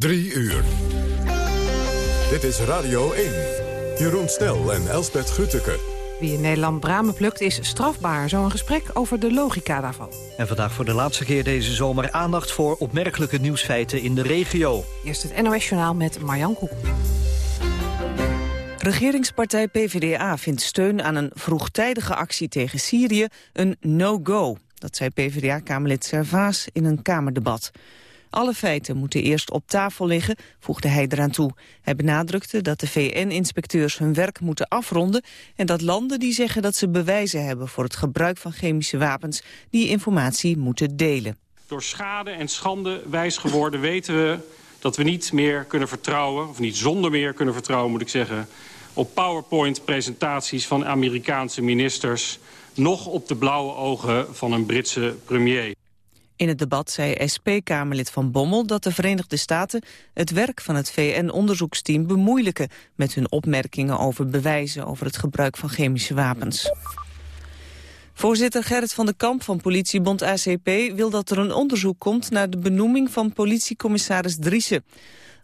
Drie uur. Dit is Radio 1. Jeroen Snel en Elsbeth Grütke. Wie in Nederland bramen plukt is strafbaar. Zo'n gesprek over de logica daarvan. En vandaag voor de laatste keer deze zomer aandacht voor opmerkelijke nieuwsfeiten in de regio. Eerst het NOS Journaal met Marjan Koek. Regeringspartij PvdA vindt steun aan een vroegtijdige actie tegen Syrië een no-go. Dat zei PvdA-kamerlid Servaas in een Kamerdebat. Alle feiten moeten eerst op tafel liggen, voegde hij eraan toe. Hij benadrukte dat de VN-inspecteurs hun werk moeten afronden... en dat landen die zeggen dat ze bewijzen hebben voor het gebruik van chemische wapens... die informatie moeten delen. Door schade en schande wijs geworden weten we dat we niet meer kunnen vertrouwen... of niet zonder meer kunnen vertrouwen, moet ik zeggen... op PowerPoint-presentaties van Amerikaanse ministers... nog op de blauwe ogen van een Britse premier. In het debat zei SP-Kamerlid Van Bommel dat de Verenigde Staten het werk van het VN-onderzoeksteam bemoeilijken met hun opmerkingen over bewijzen over het gebruik van chemische wapens. Voorzitter Gerrit van de Kamp van politiebond ACP wil dat er een onderzoek komt naar de benoeming van politiecommissaris Driessen.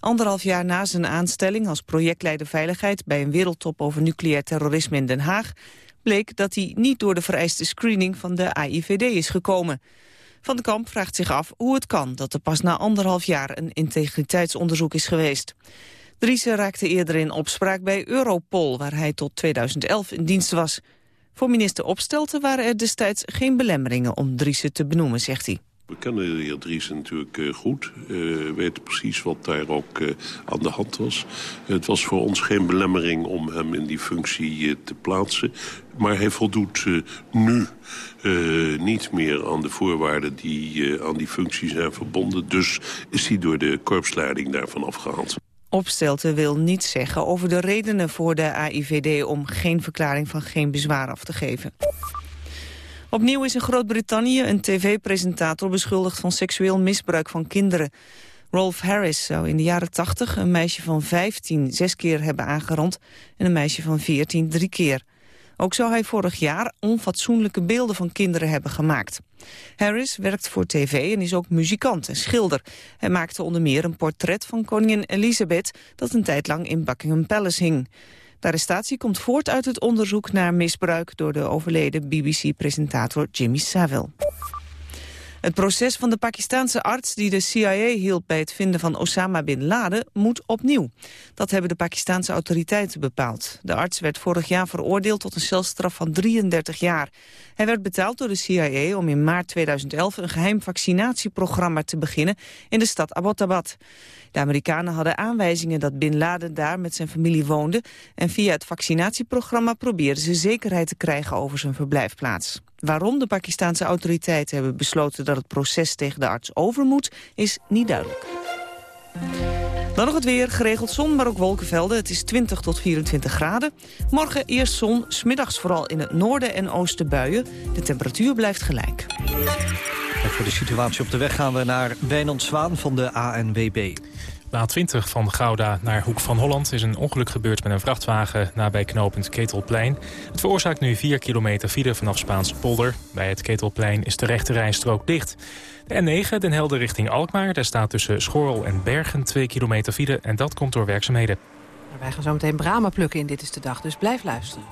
Anderhalf jaar na zijn aanstelling als projectleider veiligheid bij een wereldtop over nucleair terrorisme in Den Haag bleek dat hij niet door de vereiste screening van de AIVD is gekomen. Van de Kamp vraagt zich af hoe het kan dat er pas na anderhalf jaar een integriteitsonderzoek is geweest. Driessen raakte eerder in opspraak bij Europol, waar hij tot 2011 in dienst was. Voor minister Opstelten waren er destijds geen belemmeringen om Driessen te benoemen, zegt hij. We kennen de heer Dries natuurlijk uh, goed. Uh, weten precies wat daar ook uh, aan de hand was. Het was voor ons geen belemmering om hem in die functie te plaatsen. Maar hij voldoet nu niet meer aan de voorwaarden die aan die functie zijn verbonden. Dus is hij door de korpsleiding daarvan afgehaald. Opstelten wil niets zeggen over de redenen voor de AIVD om geen verklaring van geen bezwaar af te geven. Opnieuw is in Groot-Brittannië een tv-presentator beschuldigd van seksueel misbruik van kinderen. Rolf Harris zou in de jaren 80 een meisje van 15 zes keer hebben aangerand en een meisje van 14 drie keer. Ook zou hij vorig jaar onfatsoenlijke beelden van kinderen hebben gemaakt. Harris werkt voor tv en is ook muzikant en schilder. Hij maakte onder meer een portret van koningin Elizabeth... dat een tijd lang in Buckingham Palace hing. De arrestatie komt voort uit het onderzoek naar misbruik... door de overleden BBC-presentator Jimmy Savile. Het proces van de Pakistanse arts die de CIA hielp bij het vinden van Osama Bin Laden moet opnieuw. Dat hebben de Pakistanse autoriteiten bepaald. De arts werd vorig jaar veroordeeld tot een celstraf van 33 jaar. Hij werd betaald door de CIA om in maart 2011 een geheim vaccinatieprogramma te beginnen in de stad Abbottabad. De Amerikanen hadden aanwijzingen dat Bin Laden daar met zijn familie woonde en via het vaccinatieprogramma probeerden ze zekerheid te krijgen over zijn verblijfplaats. Waarom de Pakistanse autoriteiten hebben besloten dat het proces tegen de arts over moet, is niet duidelijk. Dan nog het weer, geregeld zon, maar ook wolkenvelden. Het is 20 tot 24 graden. Morgen eerst zon, smiddags vooral in het noorden en oosten buien. De temperatuur blijft gelijk. En voor de situatie op de weg gaan we naar Wijnand Zwaan van de ANWB. Na 20 van Gouda naar Hoek van Holland is een ongeluk gebeurd met een vrachtwagen nabij knooppunt Ketelplein. Het veroorzaakt nu 4 kilometer file vanaf Spaanse polder. Bij het Ketelplein is de rechte rijstrook dicht. De N9, Den Helder richting Alkmaar, daar staat tussen Schorrel en Bergen 2 kilometer file en dat komt door werkzaamheden. Wij gaan zo meteen bramen plukken in Dit is de Dag, dus blijf luisteren.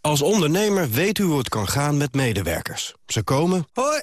Als ondernemer weet u hoe het kan gaan met medewerkers. Ze komen, hoi,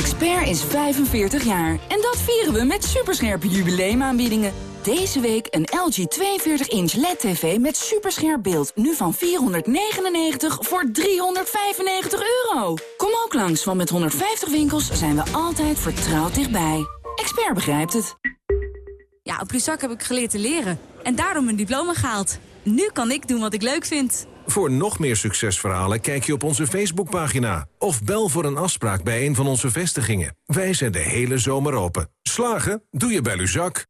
Expert is 45 jaar. En dat vieren we met superscherpe jubileumaanbiedingen. deze week een LG 42-inch LED-TV met superscherp beeld. Nu van 499 voor 395 euro. Kom ook langs, want met 150 winkels zijn we altijd vertrouwd dichtbij. Expert begrijpt het. Ja, op Luzak heb ik geleerd te leren. En daarom mijn diploma gehaald. Nu kan ik doen wat ik leuk vind. Voor nog meer succesverhalen kijk je op onze Facebookpagina. Of bel voor een afspraak bij een van onze vestigingen. Wij zijn de hele zomer open. Slagen? Doe je bij Luzak.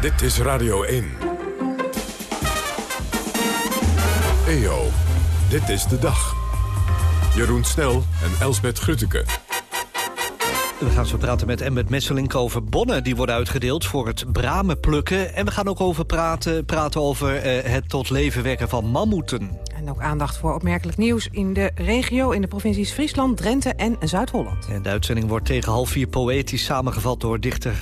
Dit is Radio 1. EO, dit is de dag. Jeroen Snel en Elsbet Grutteke. We gaan zo praten met Embert Messelink over bonnen die worden uitgedeeld voor het bramen plukken. En we gaan ook over praten, praten over eh, het tot leven wekken van mammoeten. En ook aandacht voor opmerkelijk nieuws in de regio... in de provincies Friesland, Drenthe en Zuid-Holland. En de uitzending wordt tegen half vier poëtisch samengevat door dichter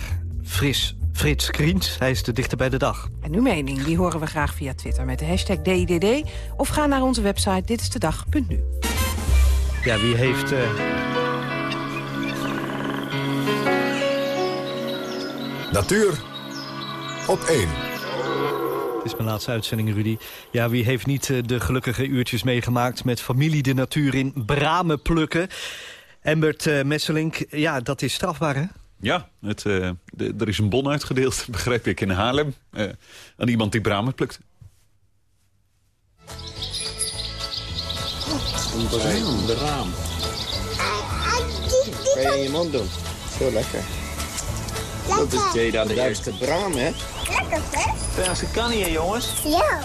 Fris, Frits Kriens. Hij is de dichter bij de dag. En uw mening, die horen we graag via Twitter met de hashtag DIDD... of ga naar onze website ditistedag.nu. Ja, wie heeft... eh, Natuur op 1. Het is mijn laatste uitzending, Rudy. Ja, wie heeft niet eh, de gelukkige uurtjes meegemaakt... met familie de natuur in bramen plukken? Embert eh, Messelink, ja, dat is strafbaar, hè? Ja, het, eh, de- er is een bon uitgedeeld, begrijp ik, in Haarlem. eh, aan iemand die bramen plukt. Een braam. De raam. Kan je in je mond doen. Zo lekker. Dat is Jada de juiste braam, hè? Lekker, hè? Verse kan hier, jongens. Ja.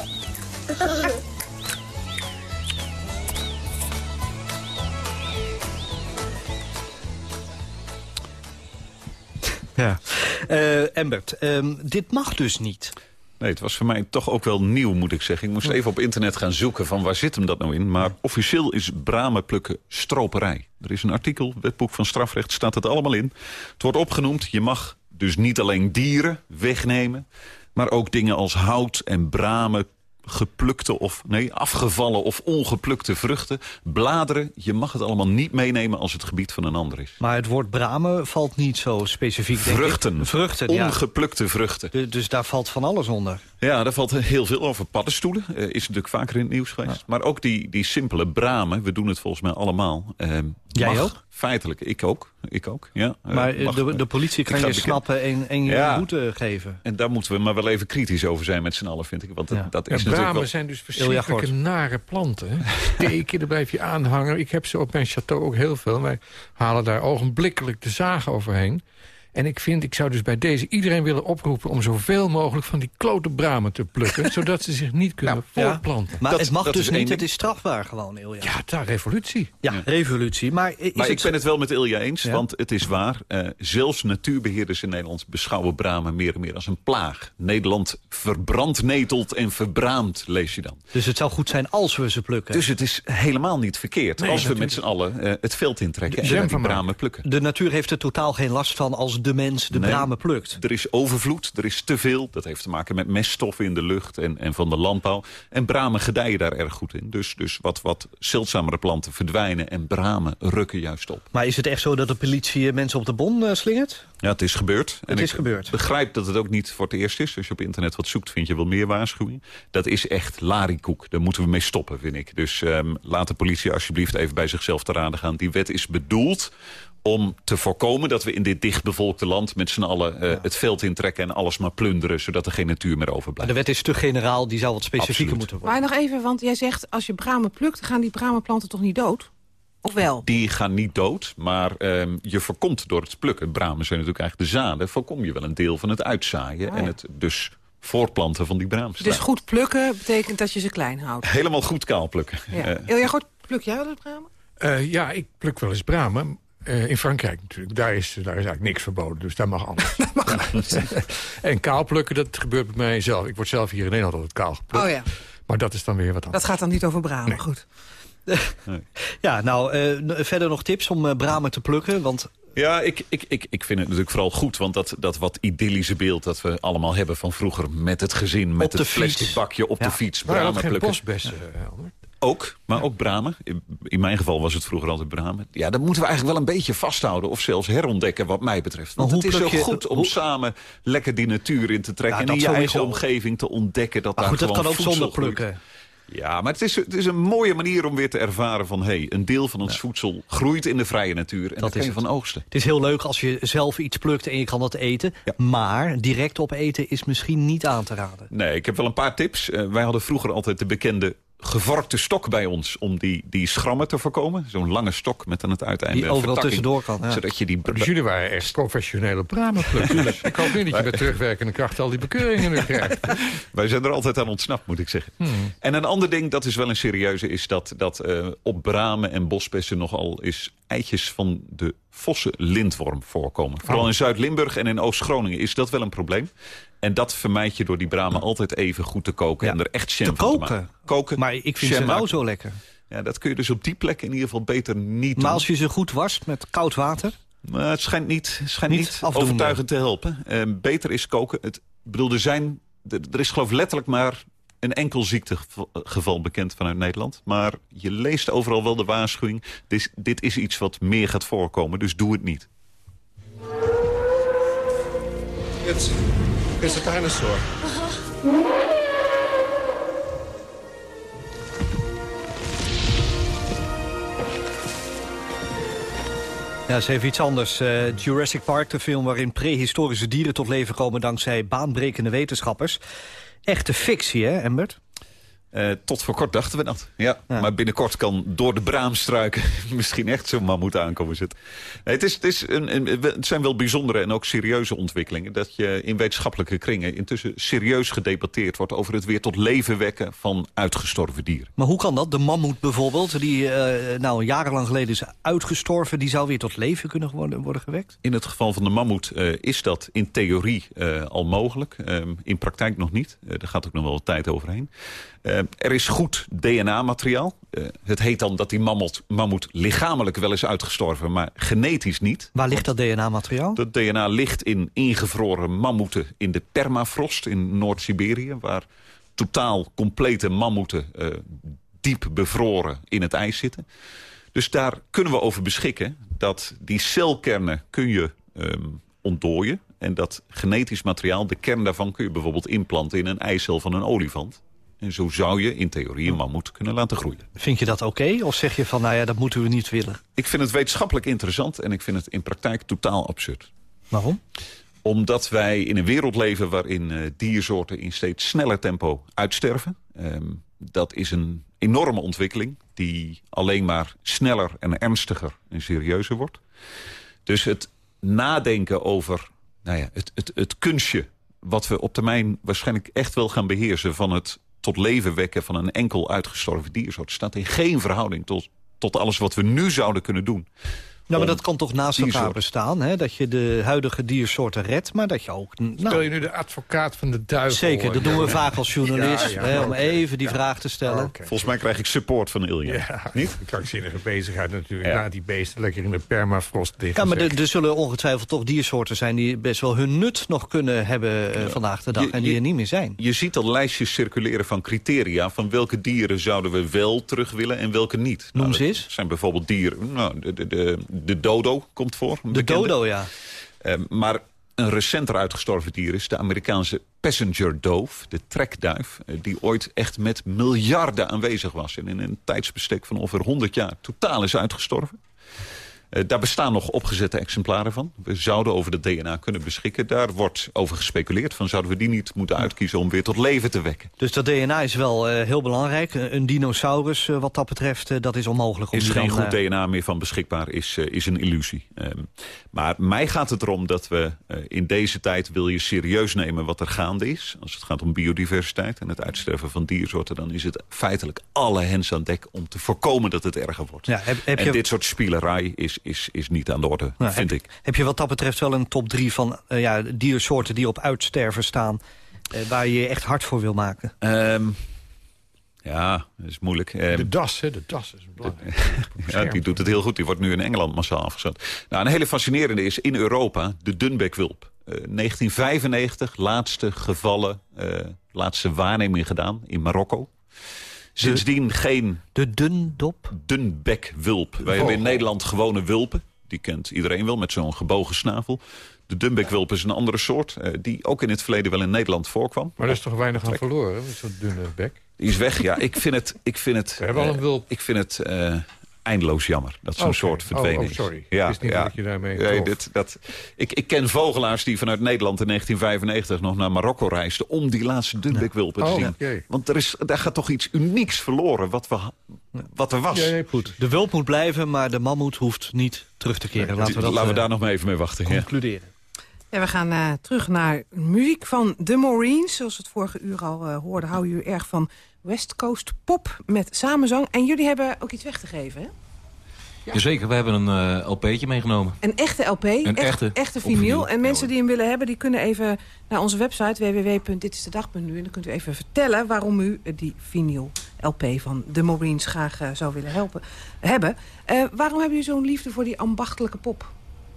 Ja. Eh, Embert, ehm, dit mag dus niet. Nee, het was voor mij toch ook wel nieuw, moet ik zeggen. Ik moest even op internet gaan zoeken van waar zit hem dat nou in. Maar officieel is bramen plukken stroperij. Er is een artikel, wetboek van strafrecht, staat het allemaal in. Het wordt opgenoemd, je mag dus niet alleen dieren wegnemen... maar ook dingen als hout en bramen, geplukte of nee, afgevallen of ongeplukte vruchten, bladeren. Je mag het allemaal niet meenemen als het gebied van een ander is. Maar het woord bramen valt niet zo specifiek, denk ik. Vruchten. Vruchten, ja. Ongeplukte vruchten. Du- Dus daar valt van alles onder. Ja, daar valt heel veel over. Paddenstoelen eh, is natuurlijk vaker in het nieuws geweest. Maar ook die, die simpele bramen, we doen het volgens mij allemaal. eh, Jij mag ook? Feitelijk, ik ook. Ik ook, ja. Eh, Maar mag- de, de politie kan je snappen en, en je Ja. boete geven. En daar moeten we maar wel even kritisch over zijn met z'n allen, vind ik. Want dat, dat is Ja, natuurlijk bramen wel... zijn dus verschrikkelijke nare planten. hè. Steken, daar blijf je aanhangen. Ik heb ze op mijn château ook heel veel. Wij halen daar ogenblikkelijk de zaag overheen. En ik vind, ik zou dus bij deze iedereen willen oproepen... om zoveel mogelijk van die klote bramen te plukken... zodat ze zich niet kunnen voortplanten. Maar Dat- het mag dus niet, het is strafbaar gewoon, Ilja. Ja, daar revolutie. Ja, revolutie. Maar, is Maar het ik ben het wel met Ilja eens, Ja? want het is waar. eh, zelfs natuurbeheerders in Nederland beschouwen bramen meer en meer als een plaag. Nederland verbrandnetelt en verbraamt, lees je dan. Dus het zou goed zijn als we ze plukken. Dus het is helemaal niet verkeerd Nee, als we met z'n allen eh, het veld intrekken en bramen plukken. de natuur heeft er totaal geen last van als de mens de Nee. bramen plukt. Er is overvloed, er is te veel. Dat heeft te maken met meststoffen in de lucht en, en van de landbouw. En bramen gedijen daar erg goed in. Dus, dus wat, wat zeldzamere planten verdwijnen en bramen rukken juist op. Maar is het echt zo dat de politie eh, mensen op de bon eh, slingert? Ja, het is gebeurd. Het is gebeurd. begrijp dat het ook niet voor het eerst is. Als je op internet wat zoekt, vind je wel meer waarschuwing. Dat is echt larikoek. Daar moeten we mee stoppen, vind ik. Dus ehm, laat de politie alsjeblieft even bij zichzelf te raden gaan. Die wet is bedoeld om te voorkomen dat we in dit dichtbevolkte land... met z'n allen eh, het veld intrekken en alles maar plunderen... zodat er geen natuur meer overblijft. de wet is te generaal, die zou wat specifieker Absoluut. moeten worden. Maar nog even, want jij zegt als je bramen plukt... gaan die bramenplanten toch niet dood? Of wel? Die gaan niet dood, maar ehm, je voorkomt door het plukken... bramen zijn natuurlijk eigenlijk de zaden... voorkom je wel een deel van het uitzaaien... Ah, en het dus voortplanten van die braamstruik. Dus goed plukken betekent dat je ze klein houdt. Helemaal goed kaal plukken. Ja. Eh, Ilja Gort, pluk jij wel eens bramen? Eh, ja, ik pluk wel eens bramen. Eh, in Frankrijk natuurlijk. Daar is, daar is eigenlijk niks verboden, dus daar mag alles. Ja. en kaal plukken, dat gebeurt bij mij zelf. Ik word zelf hier in Nederland altijd kaal geplukt. Oh ja, Maar dat is dan weer wat anders. dat gaat dan niet over bramen. Nee. Goed. Ja, nou, eh, verder nog tips om eh, bramen te plukken? Want Ja, ik, ik, ik, ik vind het natuurlijk vooral goed. Want dat, dat wat idyllische beeld dat we allemaal hebben van vroeger... met het gezin, met het fiets. plastic bakje op Ja. de fiets. Bramen geen plukken. bosbessen, eh, Albert. Ook, maar ook bramen. In, in mijn geval was het vroeger altijd bramen. Ja, dat moeten we eigenlijk wel een beetje vasthouden... of zelfs herontdekken wat mij betreft. Want het is zo je- goed om hoe- samen lekker die natuur in te trekken... Ja, en in dat je eigen omgeving te ontdekken dat Maar daar goed, dat kan ook zonder plukken. Ja, maar het is, het is een mooie manier om weer te ervaren van... hey, een deel van ons voedsel groeit in de vrije natuur... en dat, kan is van oogsten. Het is heel leuk als je zelf iets plukt en je kan dat eten. Maar direct opeten is misschien niet aan te raden. Nee, ik heb wel een paar tips. Eh, wij hadden vroeger altijd de bekende gevorkte stok bij ons... om die, die schrammen te voorkomen. Zo'n lange stok met aan het uiteinde Die overal tussendoor kan, ja. Zodat je die... Dus jullie waren echt professionele bramenplukkers. ik hoop niet dat je met terugwerkende kracht al die bekeuringen nu krijgt. Wij zijn er altijd aan ontsnapt, moet ik zeggen. Hmm. En een ander ding, dat is wel een serieuze... is dat, dat eh, op bramen en bosbessen nogal is eitjes van de vossenlintworm voorkomen. Vooral Oh. in Zuid-Limburg en in Oost-Groningen is dat wel een probleem. En dat vermijd je door die bramen altijd even goed te koken... en er echt jam Te van te koken? maken. Koken, Maar ik vind ze nou zo lekker. Ja, dat kun je dus op die plek in ieder geval beter niet doen. Maar als je ze goed wast met koud water... Maar het schijnt niet, schijnt Niet overtuigend te helpen. Eh, beter is koken. Het, ik bedoel, er, zijn, er is geloof letterlijk maar een enkel ziektegeval bekend vanuit Nederland. Maar je leest overal wel de waarschuwing. Dit, is- dit is iets wat meer gaat voorkomen, dus doe het niet. It's, it's a dinosaur. Ja, eens even iets anders. Eh, Jurassic Park, de film waarin prehistorische dieren tot leven komen... dankzij baanbrekende wetenschappers. Echte fictie, hè, Embert? Eh, tot voor kort dachten we dat. Ja, Maar binnenkort kan door de braamstruiken misschien echt zo'n mammoet aankomen zitten. Nee, het, is, het, is een, een- het zijn wel bijzondere en ook serieuze ontwikkelingen. Dat je in wetenschappelijke kringen intussen serieus gedebatteerd wordt... over het weer tot leven wekken van uitgestorven dieren. Maar hoe kan dat? De mammoet bijvoorbeeld, die eh, nou, jarenlang geleden is uitgestorven... die zou weer tot leven kunnen worden, worden gewekt? In het geval van de mammoet eh, is dat in theorie eh, al mogelijk. Ehm, in praktijk nog niet. Daar gaat ook nog wel wat tijd overheen. Eh, er is goed DNA-materiaal. Eh, het heet dan dat die mammoet, mammoet lichamelijk wel is uitgestorven... maar genetisch niet. Waar ligt dat DNA-materiaal? Dat DNA ligt in ingevroren mammoeten in de permafrost in Noord-Siberië... waar totaal complete mammoeten eh, diep bevroren in het ijs zitten. Dus daar kunnen we over beschikken dat die celkernen kun je ehm, ontdooien... en dat genetisch materiaal, de kern daarvan... kun je bijvoorbeeld inplanten in een eicel van een olifant. En zo zou je in theorie een mammoet kunnen laten groeien. Vind je dat oké? Of zeg je van, nou ja, dat moeten we niet willen? Ik vind het wetenschappelijk interessant en ik vind het in praktijk totaal absurd. Waarom? Omdat wij in een wereld leven waarin eh, diersoorten in steeds sneller tempo uitsterven. Ehm, dat is een enorme ontwikkeling die alleen maar sneller en ernstiger en serieuzer wordt. Dus het nadenken over nou ja, het, het, het kunstje wat we op termijn waarschijnlijk echt wel gaan beheersen... van het tot leven wekken van een enkel uitgestorven diersoort... staat in geen verhouding tot, tot alles wat we nu zouden kunnen doen. Nou, maar dat kan toch naast elkaar bestaan, hè? Dat je de huidige diersoorten redt, maar dat je ook... Nou, Speel je nu de advocaat van de duivel? Zeker, dat doen we Ja. vaak als journalist, Ja, ja, hè, om even die vraag te stellen. Volgens mij krijg ik support van Ilja. Ja, Niet? krankzinnige bezigheid natuurlijk. Ja. Na die beesten lekker in de permafrost liggen. Ja, maar er, zullen ongetwijfeld toch diersoorten zijn... die best wel hun nut nog kunnen hebben eh, vandaag de dag... Je- en die je- er niet meer zijn. Je ziet al lijstjes circuleren van criteria... van welke dieren zouden we wel terug willen en welke niet. Noem Nou, ze dat eens. zijn bijvoorbeeld dieren... Nou, de, de, de, de dodo komt voor. De bekende. dodo, ja. Eh, maar een recenter uitgestorven dier is de Amerikaanse passenger dove, de trekduif... eh, die ooit echt met miljarden aanwezig was... en in een tijdsbestek van ongeveer 100 jaar totaal is uitgestorven. Eh, daar bestaan nog opgezette exemplaren van. We zouden over het DNA kunnen beschikken. Daar wordt over gespeculeerd. Van zouden we die niet moeten uitkiezen om weer tot leven te wekken? Dus dat DNA is wel eh, heel belangrijk. Een een dinosaurus, eh, wat dat betreft, eh, dat is onmogelijk. Om is geen dan, goed eh, DNA meer van beschikbaar, is, eh, is een illusie. Ehm, maar mij gaat het erom dat we eh, in deze tijd... wil je serieus nemen wat er gaande is. Als het gaat om biodiversiteit en het uitsterven van diersoorten... dan is het feitelijk alle hens aan dek om te voorkomen dat het erger wordt. Ja, heb, heb en dit soort spielerij is, is, is niet aan de orde, nou, vind heb, ik. Heb je wat dat betreft wel een top drie van eh, ja, diersoorten... die op uitsterven staan, eh, waar je je echt hard voor wil maken? Ehm, ja, dat is moeilijk. Ehm, De das, hè, de das is belangrijk. Ja, die doet het heel goed. Die wordt nu in Engeland massaal afgezet. Nou, een hele fascinerende is in Europa de Dunbekwulp. Eh 1995, laatste gevallen, eh, laatste waarneming gedaan in Marokko. Sindsdien geen... De dundop? Dunbekwulp. Wij Oh. hebben in Nederland gewone wulpen. Die kent iedereen wel, met zo'n gebogen snavel. De Dunbekwulp is een andere soort, eh, die ook in het verleden wel in Nederland voorkwam. Maar er is toch weinig aan verloren, met zo'n dunne bek? Die is weg, ja. Ik vind het, ik vind het, We hebben al een eh, wulp. ik vind het eh, eindeloos jammer dat zo'n soort verdwenen Oh, oh, is. sorry. Ja, Ik wist niet ja. dat je daarmee Nee, dit, dat, ik, ik ken vogelaars die vanuit Nederland in 1995 nog naar Marokko reisden... om die laatste Dunbekwulpen te Oh, zien. Want er, is, daar gaat toch iets unieks verloren wat, we, wat er was. Goed, de wulp moet blijven, maar de mammoet hoeft niet terug te keren. Laten we, dat, Laten we eh, daar nog maar even mee wachten. ja. concluderen. Ja, we gaan eh, terug naar muziek van The Marines. Zoals we het vorige uur al eh, hoorden, houden jullie erg van West Coast pop met samenzang. En jullie hebben ook iets weg te geven, hè? Jazeker, we hebben een eh, LP'tje meegenomen. Een echte LP, Een echt, echte echte vinyl. En mensen die hem willen hebben, die kunnen even naar onze website www.ditistedag.nu. En dan kunt u even vertellen waarom u die vinyl LP van The Marines graag eh, zou willen helpen, hebben. Eh, waarom hebben jullie zo'n liefde voor die ambachtelijke pop?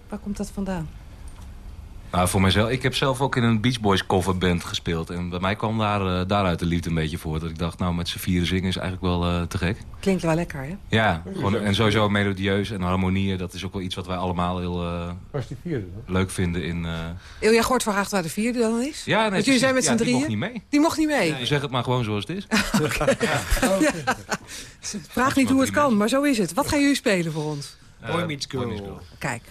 Waar komt dat vandaan? Nou, voor mijzelf, ik heb zelf ook in een Beach Boys coverband gespeeld. En bij mij kwam daar, eh, daaruit de liefde een beetje voor. Dat ik dacht, nou, met z'n vieren zingen is eigenlijk wel eh, te gek. Klinkt wel lekker, hè? Ja, gewoon, en sowieso melodieus en harmonieën. Dat is ook wel iets wat wij allemaal heel eh, Was die vierde leuk vinden in... eh, Ilja Gort vraagt waar de vierde dan is. Ja, nee, Want jullie zijn met z'n Ja, die drieën. mocht niet mee. Die mocht niet mee. Zeggen het maar gewoon zoals het is. Vraag niet hoe het kan, maar zo is het. Wat gaan jullie spelen voor ons? Boy Meets Girl. Kijk.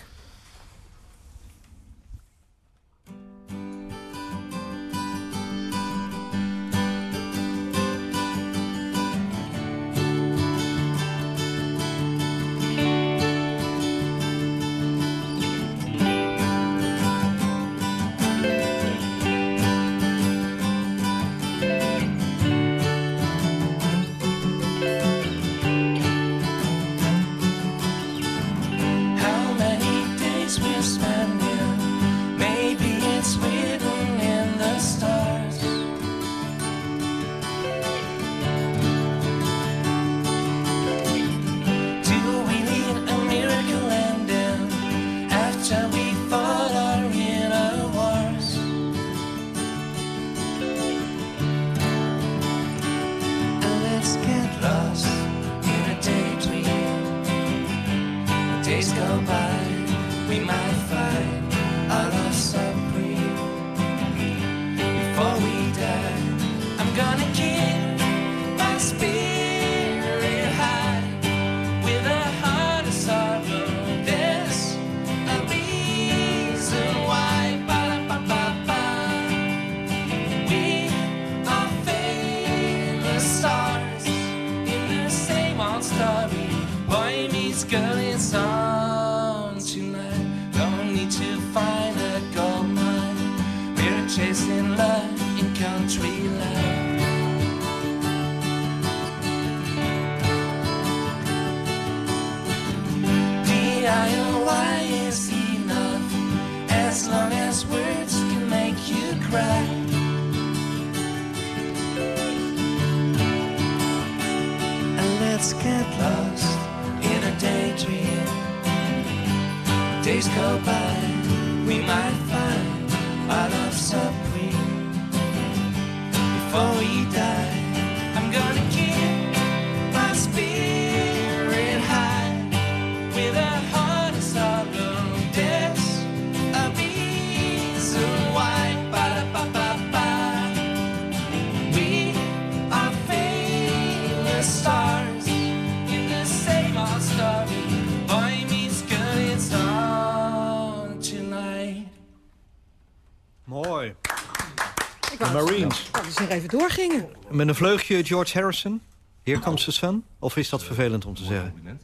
Doorgingen. Met een vleugje George Harrison. Here comes the sun. Of is dat vervelend om te zeggen?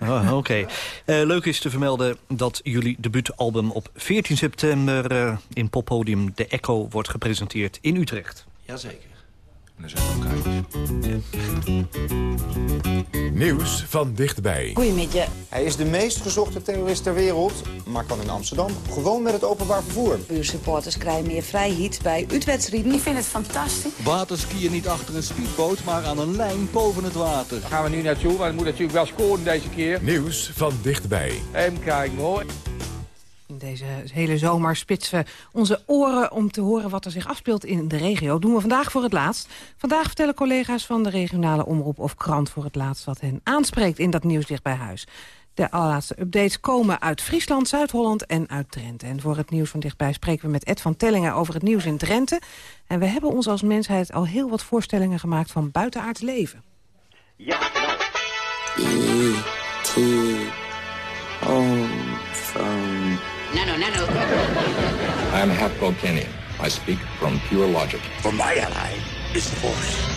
Oh, Oké. Eh, leuk is te vermelden dat jullie debuutalbum op 14 september... eh, in poppodium De Echo wordt gepresenteerd in Utrecht. Jazeker. En er zijn ook kaartjes. Nieuws van dichtbij. Goedemiddag. Hij is de meest gezochte terrorist ter wereld, maar kan in Amsterdam gewoon met het openbaar vervoer. Buursupporters krijgen meer vrijheid bij uitwedstrijden. Ik vind het fantastisch. Waterskiën niet achter een speedboot, maar aan een lijn boven het water. Daar gaan we nu naartoe, want het moet natuurlijk wel scoren deze keer. Nieuws van dichtbij. Even kijken hoor. In deze hele zomer spitsen we onze oren om te horen wat er zich afspeelt in de regio. Doen we vandaag voor het laatst. Vandaag vertellen collega's van de regionale omroep of krant voor het laatst wat hen aanspreekt in dat nieuws dicht bij huis. De allerlaatste updates komen uit Friesland, Zuid-Holland en uit Drenthe. En voor het nieuws van dichtbij spreken we met Ed van Tellingen over het nieuws in Drenthe. En we hebben ons als mensheid al heel wat voorstellingen gemaakt van buitenaards leven. Ja. Home phone. I am half Vulcanian. I speak from pure logic. For my ally is the Force.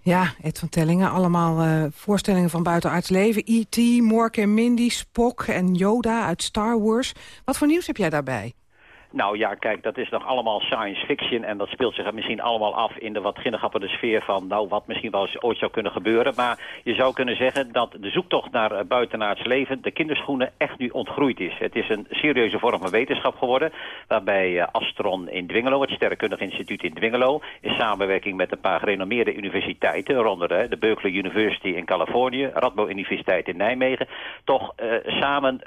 Ja, Ed van Tellingen, allemaal eh, voorstellingen van buitenaards leven. E.T., Mork en Mindy, Spock en Yoda uit Star Wars. Wat voor nieuws heb jij daarbij? Nou ja, kijk, dat is nog allemaal science fiction en dat speelt zich misschien allemaal af in de wat ginnegappende sfeer van, nou, wat misschien wel eens ooit zou kunnen gebeuren. Maar je zou kunnen zeggen dat de zoektocht naar uh, buitenaards leven, de kinderschoenen, echt nu ontgroeid is. Het is een serieuze vorm van wetenschap geworden, waarbij uh, Astron in Dwingelo, het Sterrenkundig Instituut in Dwingelo, in samenwerking met een paar gerenommeerde universiteiten, waaronder uh, de Berkeley University in Californië, Radboud Universiteit in Nijmegen, toch samen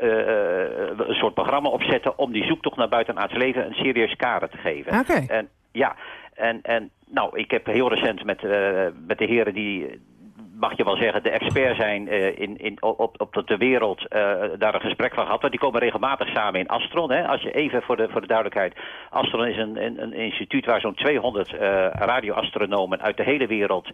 een soort programma opzetten om die zoektocht naar buitenaards leven een serieus kader te geven. Oké. En ja, en, en nou, ik heb heel recent met, uh, met de heren die mag je wel zeggen, de expert zijn uh, in, in, op, op de wereld uh, daar een gesprek van gehad. Want die komen regelmatig samen in Astron. Hè. Als je even voor de, voor de duidelijkheid... Astron is een, een, een instituut waar zo'n 200 uh, radioastronomen uit de hele wereld...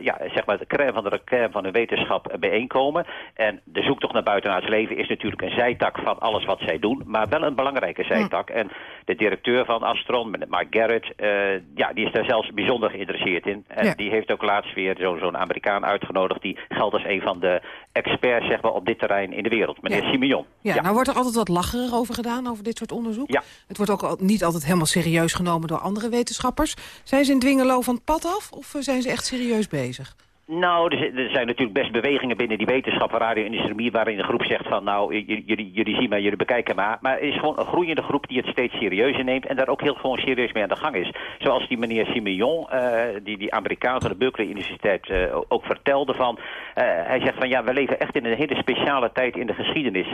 ja, zeg maar de crème van de crème van de wetenschap bijeenkomen. En de zoektocht naar buitenaards leven is natuurlijk een zijtak van alles wat zij doen. Maar wel een belangrijke zijtak. En de directeur van Astron, Mark Garrett... ja, die is daar zelfs bijzonder geïnteresseerd in. En Ja. die heeft ook laatst weer zo'n zo'n Amerikaan uitgenodigd. Die geldt als een van de experts zeg maar, op dit terrein in de wereld. Meneer Ja. Simeon. Ja, nou wordt er altijd wat lacherig over gedaan, over dit soort onderzoek. Ja. Het wordt ook al- niet altijd helemaal serieus genomen door andere wetenschappers. Zijn ze in Dwingelo van het pad af of eh, zijn ze echt serieus bezig? Nou, er, zi- zijn natuurlijk best bewegingen binnen die wetenschap van radio-industrie... waarin de groep zegt van, nou, jullie, jullie zien maar, jullie bekijken maar. Maar er is gewoon een groeiende groep die het steeds serieuzer neemt... en daar ook heel gewoon serieus mee aan de gang is. Zoals die meneer Simeon, eh, die, die Amerikaan van de Berkeley Universiteit eh, ook vertelde van... eh, hij zegt van, ja, we leven echt in een hele speciale tijd in de geschiedenis.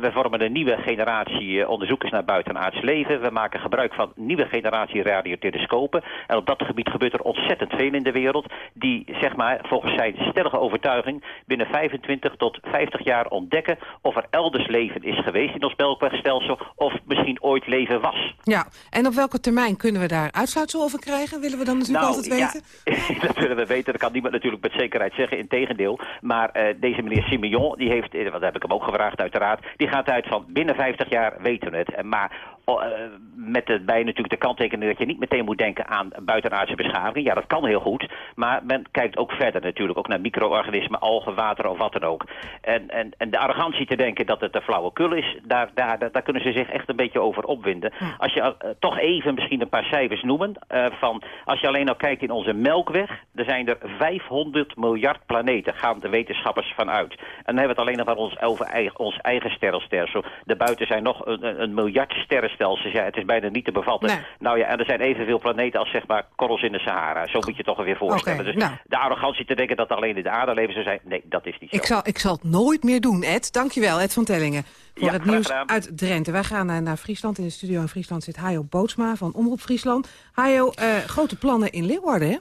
We vormen een nieuwe generatie onderzoekers naar buitenaards leven. We maken gebruik van nieuwe generatie radiotelescopen. En op dat gebied gebeurt er ontzettend veel in de wereld... die, zeg maar, volgens zijn stellige overtuiging... binnen 25 tot 50 jaar ontdekken of er elders leven is geweest in ons melkwegstelsel... of misschien ooit leven was. Ja, en op welke termijn kunnen we daar uitsluitsel over krijgen? Willen we dan natuurlijk altijd weten? Nou, Ja, dat willen we weten. Dat kan niemand natuurlijk met zekerheid zeggen. Integendeel. Maar eh, deze meneer Simeon, die heeft, eh, wat heb ik hem ook gevraagd uiteraard... die gaat uit van binnen 50 jaar weten we het. En Maar oh, eh, met erbij natuurlijk de kanttekening dat je niet meteen moet denken aan buitenaardse beschaving. Ja, dat kan heel goed. Maar men kijkt ook verder natuurlijk. Ook naar micro-organismen, algen, water of wat dan ook. En, en, en de arrogantie te denken dat het een flauwekul is... daar, daar, daar, daar kunnen ze zich echt een beetje over opwinden. Als je eh, toch even misschien een paar cijfers noemen... eh, van als je alleen al kijkt in onze melkweg... er zijn er 500 miljard planeten, gaan de wetenschappers vanuit. En dan hebben we het alleen nog maar ons, over eigen, ons eigen sterrenstelsel. Daarbuiten zijn nog een, een, miljard sterrenstelsels. Ja, het is bijna niet te bevatten. Nee. Nou ja, en er zijn evenveel planeten als zeg maar korrels in de Sahara. Zo moet je toch weer voorstellen. Dus nou. de arrogantie te denken dat alleen in de aarde leven zou zijn... nee, dat is niet zo. Ik zal, ik zal het nooit meer doen, Ed. Dankjewel, Ed van Tellingen. Voor Ja, het nieuws gedaan. uit Drenthe. Wij gaan eh, naar Friesland. In de studio in Friesland zit Hajo Bootsma van Omroep Friesland. Hajo, eh, grote plannen in Leeuwarden, hè?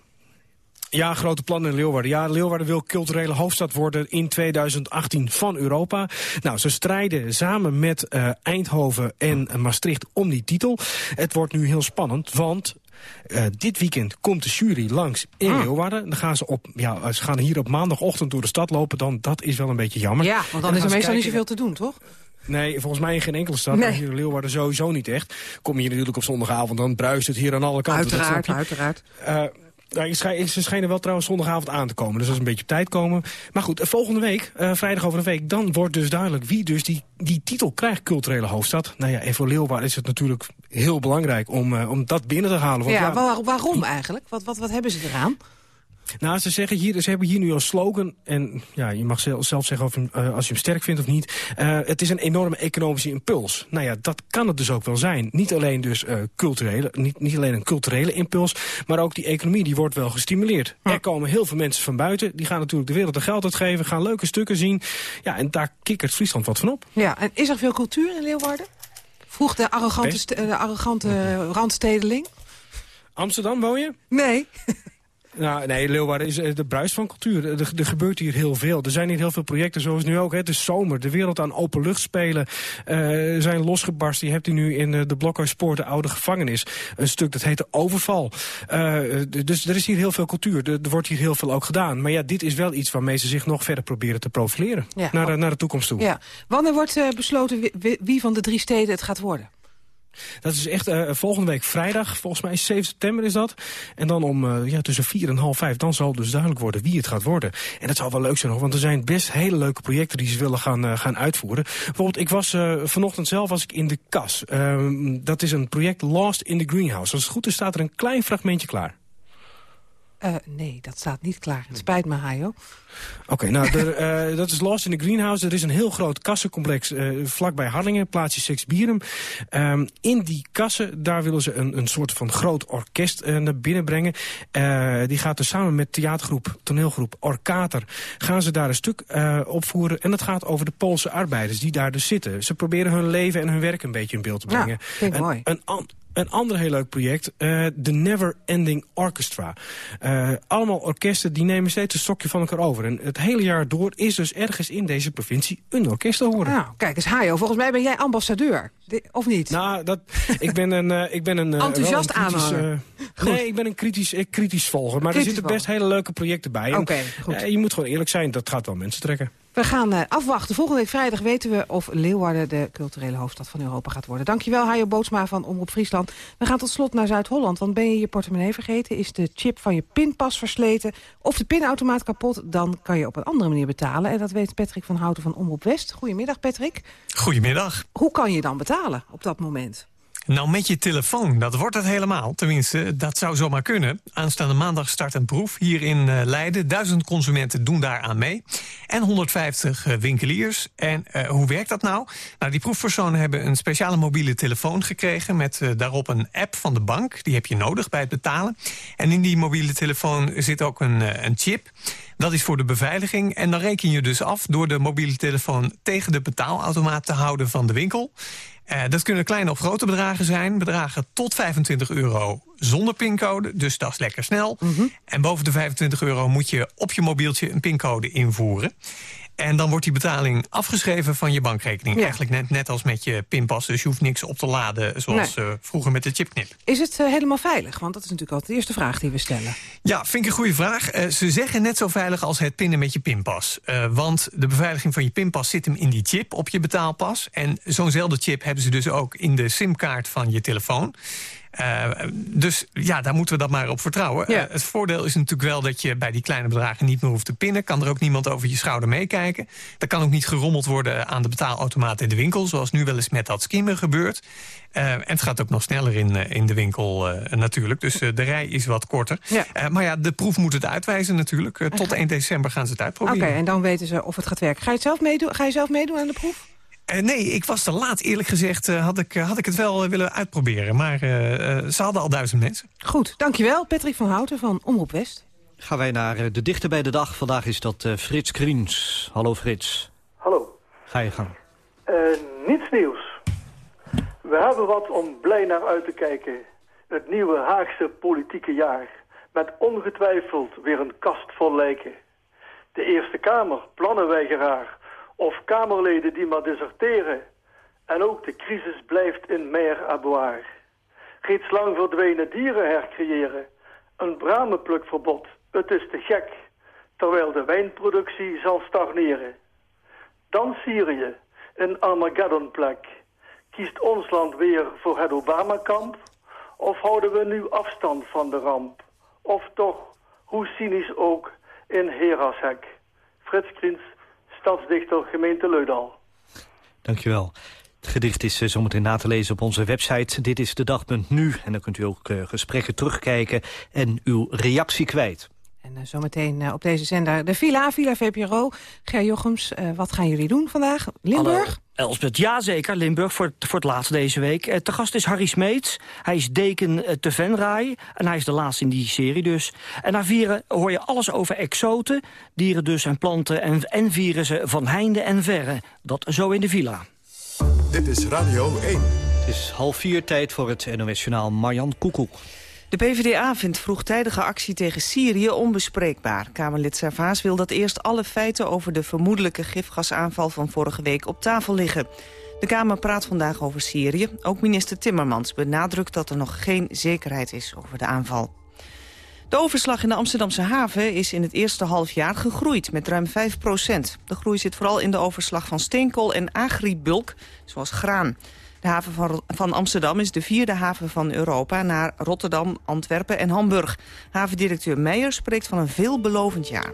Ja, grote plannen in Leeuwarden. Ja, Leeuwarden wil culturele hoofdstad worden in 2018 van Europa. Nou, ze strijden samen met eh, Eindhoven en Maastricht om die titel. Het wordt nu heel spannend, want... eh, dit weekend komt de jury langs in Ah. Leeuwarden. Dan gaan ze, op, ja, ze gaan hier op maandagochtend door de stad lopen. Dan, dat is wel een beetje jammer. Ja, want dan is er meestal niet zoveel te doen, toch? Nee, volgens mij in geen enkele stad. Nee. Hier in Leeuwarden sowieso niet echt. Kom je hier natuurlijk op zondagavond, dan bruist het hier aan alle kanten. Uiteraard, uiteraard. Eh, nou, schij- ze schijnen wel trouwens zondagavond aan te komen. Dus dat is een beetje op tijd komen. Maar goed, eh, volgende week, eh, vrijdag over een week... dan wordt dus duidelijk wie dus die, die titel krijgt, culturele hoofdstad. Nou ja, en voor Leeuwarden is het natuurlijk heel belangrijk om, eh, om dat binnen te halen. Want Ja, waar- waarom eigenlijk? Wat, wat, wat hebben ze eraan? Nou, ze, zeggen hier, ze hebben hier nu als slogan... en ja, je mag zelf, zelf zeggen of, eh, als je hem sterk vindt of niet... eh, het is een enorme economische impuls. Nou ja, dat kan het dus ook wel zijn. Niet alleen, dus, eh, culturele, niet, niet alleen een culturele impuls... maar ook die economie, die wordt wel gestimuleerd. Er komen heel veel mensen van buiten. Die gaan natuurlijk de wereld er geld uitgeven, gaan leuke stukken zien. Ja, en daar kikkert Friesland wat van op. Ja, en is er veel cultuur in Leeuwarden? Vroeg de arrogante, de arrogante randstedeling. Amsterdam woon je? Nee. Nou, nee, Leeuwarden is eh, de bruis van cultuur. Er, er gebeurt hier heel veel. Er zijn hier heel veel projecten, zoals nu ook. Hè. Het is zomer, de wereld aan openluchtspelen eh zijn losgebarsten. Je hebt hier nu in eh, de Blokhuispoort, de oude gevangenis, een stuk dat heet de Overval. Eh, dus er is hier heel veel cultuur. Er, er wordt hier heel veel ook gedaan. Maar ja, dit is wel iets waarmee ze zich nog verder proberen te profileren. Ja. Naar, de, naar de toekomst toe. Ja. Wanneer wordt eh, besloten wie van de drie steden het gaat worden? Dat is echt eh, volgende week vrijdag, volgens mij 7 september is dat. En dan om eh, ja, tussen 4 en half 5, dan zal dus duidelijk worden wie het gaat worden. En dat zal wel leuk zijn hoor, want er zijn best hele leuke projecten die ze willen gaan, eh, gaan uitvoeren. Bijvoorbeeld, ik was vanochtend zelf was ik in de kas. Ehm, dat is een project Lost in the Greenhouse. Als het goed is staat er een klein fragmentje klaar. Eh, nee, dat staat niet klaar. Het spijt me, Hajo. Oké, nou, er, eh, dat is Lost in the Greenhouse. Er is een heel groot kassencomplex eh, vlakbij Harlingen, plaatsje Sexbierum. Ehm in die kassen, daar willen ze een, een soort van groot orkest naar binnen brengen. Die gaat er samen met theatergroep, toneelgroep Orkater... gaan ze daar een stuk opvoeren. En dat gaat over de Poolse arbeiders die daar dus zitten. Ze proberen hun leven en hun werk een beetje in beeld te Ja, brengen. vind ik Een- mooi. Een, een ander heel leuk project, eh, de Never Ending Orchestra. Eh, allemaal orkesten die nemen steeds een stokje van elkaar over. En het hele jaar door is dus ergens in deze provincie een orkest te horen. Nou, kijk eens, Hajo, volgens mij ben jij ambassadeur. Of niet? Nou, dat, ik ben een, eh, ik ben een eh, Enthousiast wel een kritisch, aanhanger. eh, nee, ik ben een kritisch, kritisch volger. Maar Kritisch er zitten best hele leuke projecten bij. En, Oké, goed. je moet gewoon eerlijk zijn, dat gaat wel mensen trekken. We gaan eh, afwachten. Volgende week vrijdag weten we of Leeuwarden de culturele hoofdstad van Europa gaat worden. Dankjewel, Hajo Bootsma van Omroep Friesland. We gaan tot slot naar Zuid-Holland, want ben je je portemonnee vergeten... is de chip van je pinpas versleten of de pinautomaat kapot... dan kan je op een andere manier betalen. En dat weet Patrick van Houten van Omroep West. Goedemiddag, Patrick. Goedemiddag. Hoe kan je dan betalen op dat moment? Nou, met je telefoon, dat wordt het helemaal. Tenminste, dat zou zomaar kunnen. Aanstaande maandag start een proef hier in eh, Leiden. Duizend consumenten doen daaraan mee. En 150 eh, winkeliers. En eh, hoe werkt dat nou? Nou, die proefpersonen hebben een speciale mobiele telefoon gekregen... met daarop een app van de bank. Die heb je nodig bij het betalen. En in die mobiele telefoon zit ook een, een chip... Dat is voor de beveiliging. En dan reken je dus af door de mobiele telefoon tegen de betaalautomaat te houden van de winkel. Eh, dat kunnen kleine of grote bedragen zijn. Bedragen tot 25 euro zonder pincode, dus dat is lekker snel. En boven de 25 euro moet je op je mobieltje een pincode invoeren. En dan wordt die betaling afgeschreven van je bankrekening. Ja. Eigenlijk net, net als met je pinpas, dus je hoeft niks op te laden... zoals Nee. eh, vroeger met de chipknip. Is het eh, helemaal veilig? Want dat is natuurlijk altijd de eerste vraag die we stellen. Ja, vind ik een goede vraag. Eh, ze zeggen net zo veilig als het pinnen met je pinpas. Want de beveiliging van je pinpas zit hem in die chip op je betaalpas. En zo'nzelfde chip hebben ze dus ook in de simkaart van je telefoon. Eh, dus ja, daar moeten we dat maar op vertrouwen. Ja. Eh, het voordeel is natuurlijk wel dat je bij die kleine bedragen niet meer hoeft te pinnen. Kan er ook niemand over je schouder meekijken. Er kan ook niet gerommeld worden aan de betaalautomaat in de winkel... zoals nu wel eens met dat skimmen gebeurt. Eh, en het gaat ook nog sneller in, in de winkel natuurlijk. Dus de rij is wat korter. Ja. Maar ja, de proef moet het uitwijzen natuurlijk. Tot 1 december gaan ze het Oké, uitproberen. en dan weten ze of het gaat werken. Ga je, zelf meedoen? Ga je zelf meedoen aan de proef? Eh, nee, ik was te laat. Eerlijk gezegd eh, had, ik, eh, had ik het wel willen uitproberen. Maar eh, eh, ze hadden al duizend mensen. Goed, dankjewel. Patrick van Houten van Omroep West. Gaan wij naar de dichter bij de dag. Vandaag is dat eh, Frits Kriens. Hallo Frits. Hallo. Ga je gang. Eh, niets nieuws. We hebben wat om blij naar uit te kijken. Het nieuwe Haagse politieke jaar. Met ongetwijfeld weer een kast vol lijken. De Eerste Kamer, plannenweigeraar. Of Kamerleden die maar deserteren. En ook de crisis blijft in meer aboire. Reeds lang verdwenen dieren hercreëren. Een bramenplukverbod, het is te gek. Terwijl de wijnproductie zal stagneren. Dan Syrië, een Armageddon-plek. Kiest ons land weer voor het Obama-kamp? Of houden we nu afstand van de ramp? Of toch, hoe cynisch ook, in Herashek? Frits Kriens, stadsdichter gemeente Leudal. Dankjewel. Het gedicht is eh, zometeen na te lezen op onze website. Dit is de dag.nu. En dan kunt u ook eh, gesprekken terugkijken en uw reactie kwijt. En eh, zometeen op deze zender de Villa, Villa VPRO. Ger Jochems, wat gaan jullie doen vandaag? Limburg? Hallo, Elsbeth, ja zeker. Limburg voor, het- voor het laatst deze week. Eh, te gast is Harry Smeets. Hij is deken eh, te Venray. En hij is de laatste in die serie dus. En na vieren hoor je alles over exoten. Dieren dus en planten en, en virussen van heinde en verre. Dat zo in de villa. Dit is Radio 1. Het is half vier tijd voor het NOS Journaal Marjan Koekoek. De PvdA vindt vroegtijdige actie tegen Syrië onbespreekbaar. Kamerlid Servaas wil dat eerst alle feiten over de vermoedelijke gifgasaanval van vorige week op tafel liggen. De Kamer praat vandaag over Syrië. Ook minister Timmermans benadrukt dat er nog geen zekerheid is over de aanval. De overslag in de Amsterdamse haven is in het eerste halfjaar gegroeid met ruim 5 procent. De groei zit vooral in de overslag van steenkool en agribulk, zoals graan. De haven van, van Amsterdam is de vierde haven van Europa... na Rotterdam, Antwerpen en Hamburg. Havendirecteur Meijer spreekt van een veelbelovend jaar.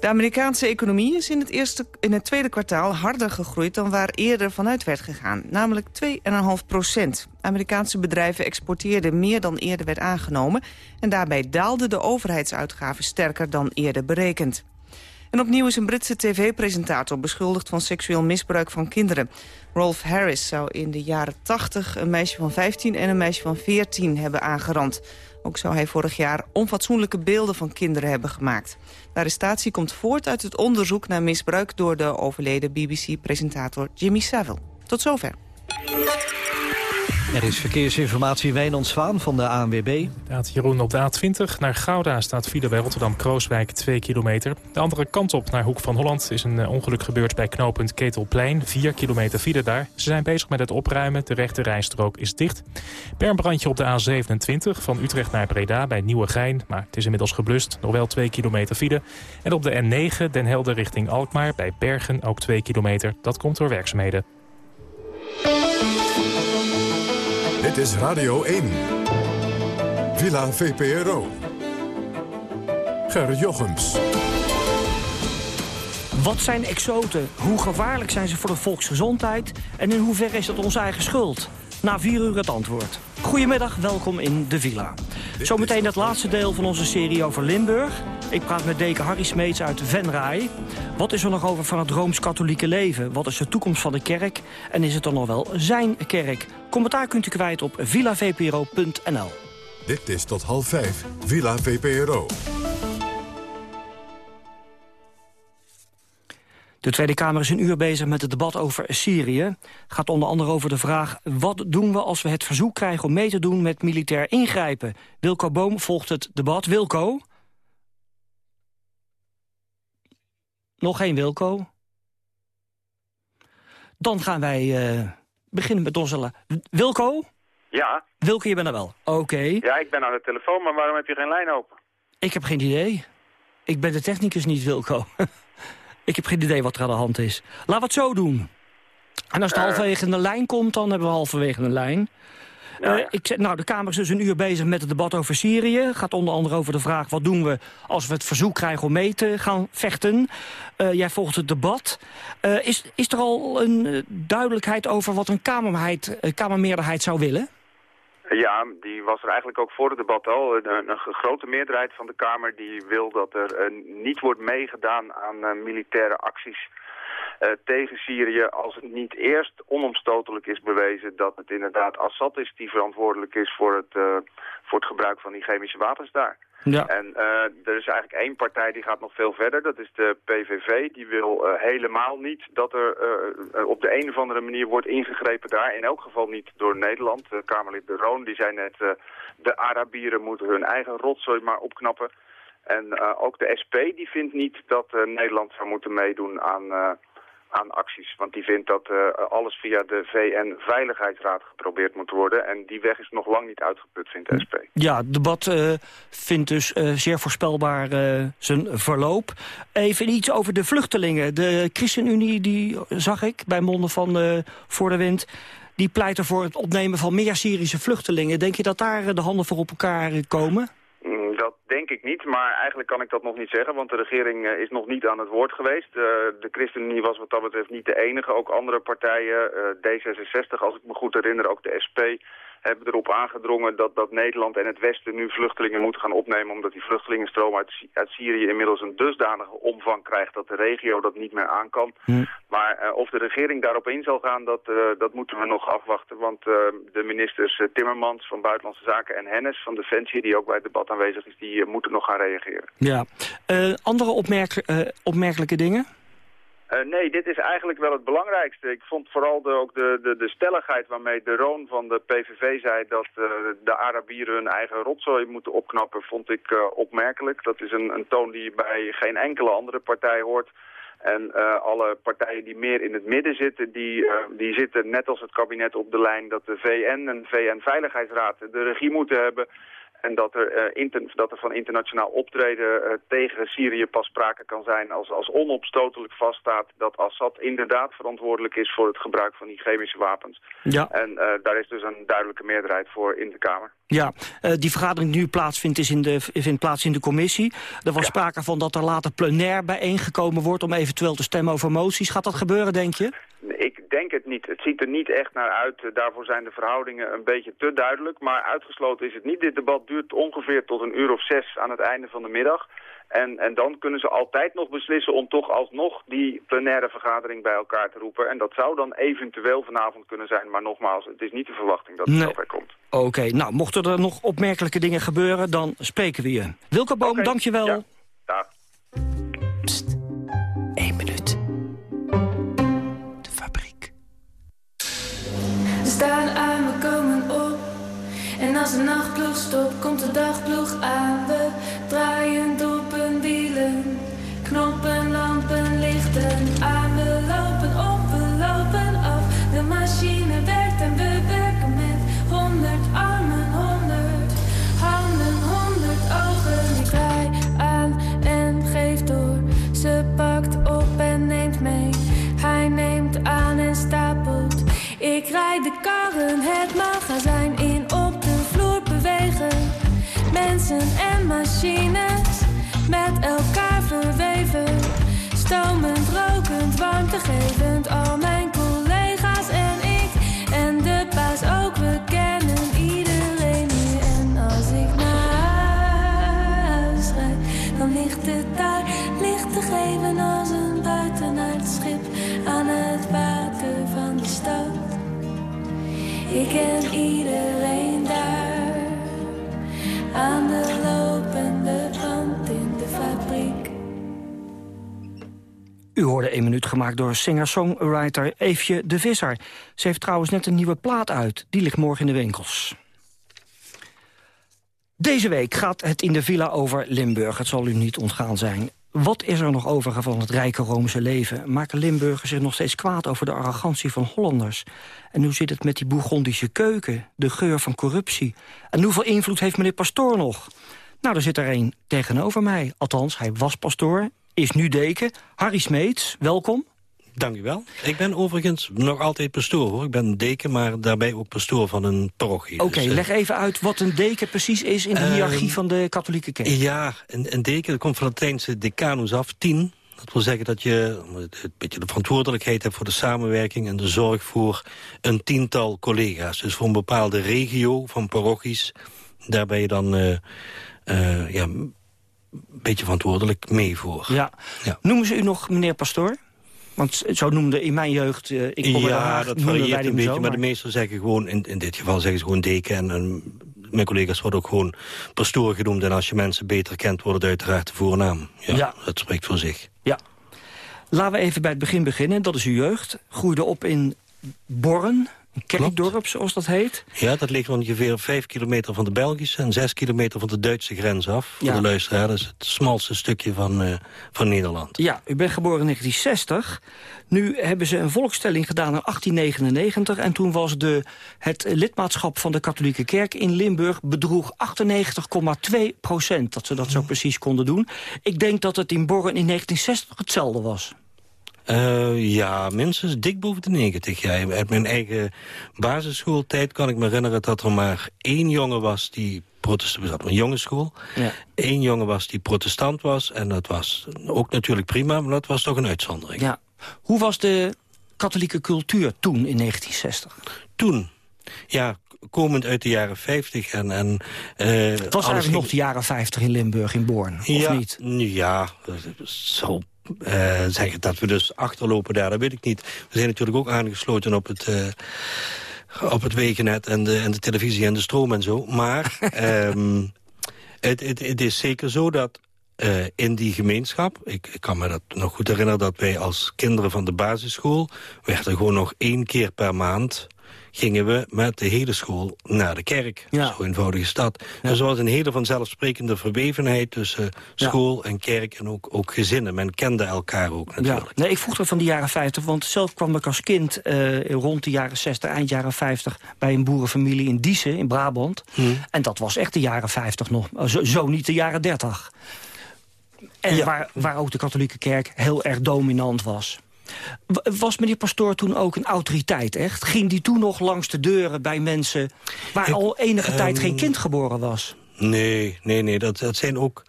De Amerikaanse economie is in het, eerste, in het tweede kwartaal harder gegroeid... dan waar eerder vanuit werd gegaan, namelijk 2,5 procent. Amerikaanse bedrijven exporteerden meer dan eerder werd aangenomen... en daarbij daalden de overheidsuitgaven sterker dan eerder berekend. En opnieuw is een Britse tv-presentator beschuldigd van seksueel misbruik van kinderen. Rolf Harris zou in de jaren 80 een meisje van 15 en een meisje van 14 hebben aangerand. Ook zou hij vorig jaar onfatsoenlijke beelden van kinderen hebben gemaakt. De arrestatie komt voort uit het onderzoek naar misbruik door de overleden BBC-presentator Jimmy Savile. Tot zover. Er is verkeersinformatie Wijnand Zwaan van de ANWB. Staat Jeroen op de A20 naar Gouda staat file bij Rotterdam-Krooswijk 2 kilometer. De andere kant op naar Hoek van Holland is een eh, ongeluk gebeurd bij knooppunt Ketelplein. 4 kilometer file daar. Ze zijn bezig met het opruimen. De rechte rijstrook is dicht. Per een brandje op de A27 van Utrecht naar Breda bij Nieuwegein. Maar het is inmiddels geblust. Nog wel 2 kilometer file. En op de N9 Den Helder richting Alkmaar bij Bergen ook 2 kilometer. Dat komt door werkzaamheden. Dit is Radio 1. Villa VPRO. Ger Jochems. Wat zijn exoten? Hoe gevaarlijk zijn ze voor de volksgezondheid? En in hoeverre is dat onze eigen schuld? Na vier uur het antwoord. Goedemiddag, welkom in de Villa. Zometeen het laatste deel van onze serie over Limburg. Ik praat met deken Harry Smeets uit Venray. Wat is er nog over van het Rooms-Katholieke leven? Wat is de toekomst van de kerk? En is het dan nog wel zijn kerk? Commentaar kunt u kwijt op villavpro.nl. Dit is tot half vijf. Villa VPRO. De Tweede Kamer is een uur bezig met het debat over Syrië. Gaat onder andere over de vraag... wat doen we als we het verzoek krijgen om mee te doen met militair ingrijpen? Wilco Boom volgt het debat. Wilco? Nog geen Wilco? Dan gaan wij eh, beginnen met onze... Wilco? Ja, Wilco, je bent er wel. Oké. ja, ik ben aan de telefoon, maar waarom heb je geen lijn open? Ik heb geen idee. Ik ben de technicus niet, Wilco. ik heb geen idee wat er aan de hand is. Laten we het zo doen. En als het Eh. halverwege de lijn komt, dan hebben we halverwege de lijn. Eh, ik, zeg- nou, de Kamer is dus een uur bezig met het debat over Syrië. gaat onder andere over de vraag, wat doen we als we het verzoek krijgen om mee te gaan vechten? Eh, jij volgt het debat. Eh, is, is er al een eh, duidelijkheid over wat een kamermeerderheid, eh, kamermeerderheid zou willen? Ja, die was er eigenlijk ook voor het debat al. Een, een, grote meerderheid van de Kamer die wil dat er eh, niet wordt meegedaan aan eh, militaire acties eh, tegen Syrië als het niet eerst onomstotelijk is bewezen dat het inderdaad Assad is die verantwoordelijk is voor het, eh, voor het gebruik van die chemische wapens daar. Ja. En eh, er is eigenlijk één partij die gaat nog veel verder. Dat is de PVV. Die wil eh, helemaal niet dat er eh, eh, op de een of andere manier wordt ingegrepen daar. In elk geval niet door Nederland. Kamerlid De Roon die zei net... eh, de Arabieren moeten hun eigen rotzooi maar opknappen. En eh, ook de SP die vindt niet dat eh, Nederland zou moeten meedoen aan, eh, aan acties. Want die vindt dat eh, alles via de VN-veiligheidsraad geprobeerd moet worden. En die weg is nog lang niet uitgeput, vindt de SP. Ja, het debat eh, vindt dus eh, zeer voorspelbaar zijn verloop. Even iets over de vluchtelingen. De ChristenUnie, die zag ik bij monden van Voor de Wind... die pleiten voor het opnemen van meer Syrische vluchtelingen. Denk je dat daar de handen voor op elkaar komen? Denk ik niet, maar eigenlijk kan ik dat nog niet zeggen, want de regering eh, is nog niet aan het woord geweest. Eh, de ChristenUnie was wat dat betreft niet de enige, ook andere partijen, eh, D66 als ik me goed herinner, ook de SP, hebben erop aangedrongen dat, dat Nederland en het Westen nu vluchtelingen moeten gaan opnemen... omdat die vluchtelingenstroom uit, uit Syrië inmiddels een dusdanige omvang krijgt... dat de regio dat niet meer aan kan. Maar eh, of de regering daarop in zal gaan, dat, eh, dat moeten we nog afwachten. Want eh, de ministers Timmermans van Buitenlandse Zaken en Hennis van Defensie... die ook bij het debat aanwezig is, die moeten nog gaan reageren. Ja. Andere opmerk opmerkelijke dingen? Eh, nee, dit is eigenlijk wel het belangrijkste. Ik vond vooral de, ook de, de, de stelligheid waarmee de Roon van de PVV zei... dat eh, de Arabieren hun eigen rotzooi moeten opknappen, vond ik eh, opmerkelijk. Dat is een, een toon die bij geen enkele andere partij hoort. En alle partijen die meer in het midden zitten, die, die zitten net als het kabinet op de lijn... dat de VN en VN-veiligheidsraad de regie moeten hebben... En dat er, eh, inter- dat er van internationaal optreden eh, tegen Syrië pas sprake kan zijn als, als onopstotelijk vaststaat dat Assad inderdaad verantwoordelijk is voor het gebruik van die chemische wapens. Ja. En eh, daar is dus een duidelijke meerderheid voor in de Kamer. Ja, eh, die vergadering die nu plaatsvindt is in de, vindt plaats in de commissie. Er was sprake van dat er later plenair bijeengekomen wordt... om eventueel te stemmen over moties. Gaat dat gebeuren, denk je? Ik denk het niet. Het ziet er niet echt naar uit. Eh, Daarvoor zijn de verhoudingen een beetje te duidelijk. Maar uitgesloten is het niet. Dit debat duurt ongeveer tot een uur of zes aan het einde van de middag. En, en dan kunnen ze altijd nog beslissen om toch alsnog die plenaire vergadering bij elkaar te roepen. En dat zou dan eventueel vanavond kunnen zijn. Maar nogmaals, het is niet de verwachting dat het Nee. zover komt. Oké, nou, mochten er nog opmerkelijke dingen gebeuren... dan spreken we je. Wilke Boom, dank je wel. Dag. Eén minuut. We staan aan, we komen op. En als de nachtploeg stopt, komt de dagploeg aan. En machines met elkaar verweven. Stomend, rokend, warmtegevend. Al mijn collega's en ik. En de baas ook, we kennen iedereen nu. En als ik naar huis rijd, dan ligt het daar. Licht te geven als een buitenaardschip aan het water van de stad. Ik ken iedereen aan de lopende band in de fabriek. U hoorde één minuut gemaakt door singer-songwriter Eefje de Visser. Ze heeft trouwens net een nieuwe plaat uit. Die ligt morgen in de winkels. Deze week gaat het in de villa over Limburg. Het zal u niet ontgaan zijn. Wat is er nog over van het rijke Roomse leven? Maken Limburgers zich nog steeds kwaad over de arrogantie van Hollanders? En hoe zit het met die Bourgondische keuken? De geur van corruptie? En hoeveel invloed heeft meneer Pastoor nog? Nou, er zit er een tegenover mij. Althans, hij was pastoor, is nu deken. Harry Smeets, welkom. Dank u wel. Ik ben overigens nog altijd pastoor, hoor. Ik ben deken, maar daarbij ook pastoor van een parochie. Oké, Dus, eh, leg even uit wat een deken precies is in de Ehm, hiërarchie van de katholieke kerk. Ja, een, een deken dat komt van het Latijnse decanus af, tien. Dat wil zeggen dat je een beetje de verantwoordelijkheid hebt voor de samenwerking... en de zorg voor een tiental collega's. Dus voor een bepaalde regio van parochies. Daar ben je dan eh, eh, ja, een beetje verantwoordelijk mee voor. Ja. Noemen ze u nog meneer pastoor? Want zo noemde in mijn jeugd, eh, ik kom ja, Haag, dat varieert een beetje, zo, maar de meesten zeggen gewoon... In, in dit geval zeggen ze gewoon deken en... en mijn collega's worden ook gewoon pastoor genoemd. En als je mensen beter kent, wordt het uiteraard de voornaam. Ja, Ja. dat spreekt voor zich. Ja. Laten we even bij het begin beginnen. Dat is uw jeugd. Groeide op in Borren, een kerkdorp zoals dat heet. Ja, dat ligt ongeveer vijf kilometer van de Belgische... en zes kilometer van de Duitse grens af. Voor Ja. de luisteraar, dat is het smalste stukje van, eh, van Nederland. Ja, u bent geboren in 1960. Nu hebben ze een volkstelling gedaan in 1899... en toen was de, het lidmaatschap van de katholieke kerk in Limburg... bedroeg 98,2 procent, dat ze dat zo precies konden doen. Ik denk dat het in Borren in 1960 hetzelfde was. Eh, ja, minstens dik boven de 90. Ja, uit mijn eigen basisschooltijd kan ik me herinneren... dat er maar één jongen was die protestant was. Een jongensschool. Ja. Eén jongen was die protestant was. En dat was ook natuurlijk prima, maar dat was toch een uitzondering. Ja. Hoe was de katholieke cultuur toen in 1960? Toen? Ja, komend uit de jaren 50 en... en eh, Het was eigenlijk ging- nog de jaren 50 in Limburg, in Born, of ja, niet? Ja, zo eh, zeggen dat we dus achterlopen daar, dat weet ik niet. We zijn natuurlijk ook aangesloten op het... eh, op het wegennet en de, en de televisie en de stroom en zo. Maar ehm, het, het, het is zeker zo dat eh, in die gemeenschap... Ik, ik kan me dat nog goed herinneren dat wij als kinderen van de basisschool... werden gewoon nog één keer per maand gingen we met de hele school naar de kerk. Zo eenvoudig is dat. Dus er was een hele vanzelfsprekende verwevenheid tussen school en kerk en ook, ook gezinnen. Men kende elkaar ook natuurlijk. Ja. Nee, ik vroeg dat van de jaren 50, want zelf kwam ik als kind eh, rond de jaren 60, eind jaren 50... bij een boerenfamilie in Diezen, in Brabant. En dat was echt de jaren 50 nog, eh, zo, zo niet de jaren 30. En waar, waar ook de katholieke kerk heel erg dominant was. Was meneer Pastoor toen ook een autoriteit, echt? Ging die toen nog langs de deuren bij mensen... waar al enige tijd geen ehm, kind geboren was? Nee, nee, nee. Dat, dat zijn ook...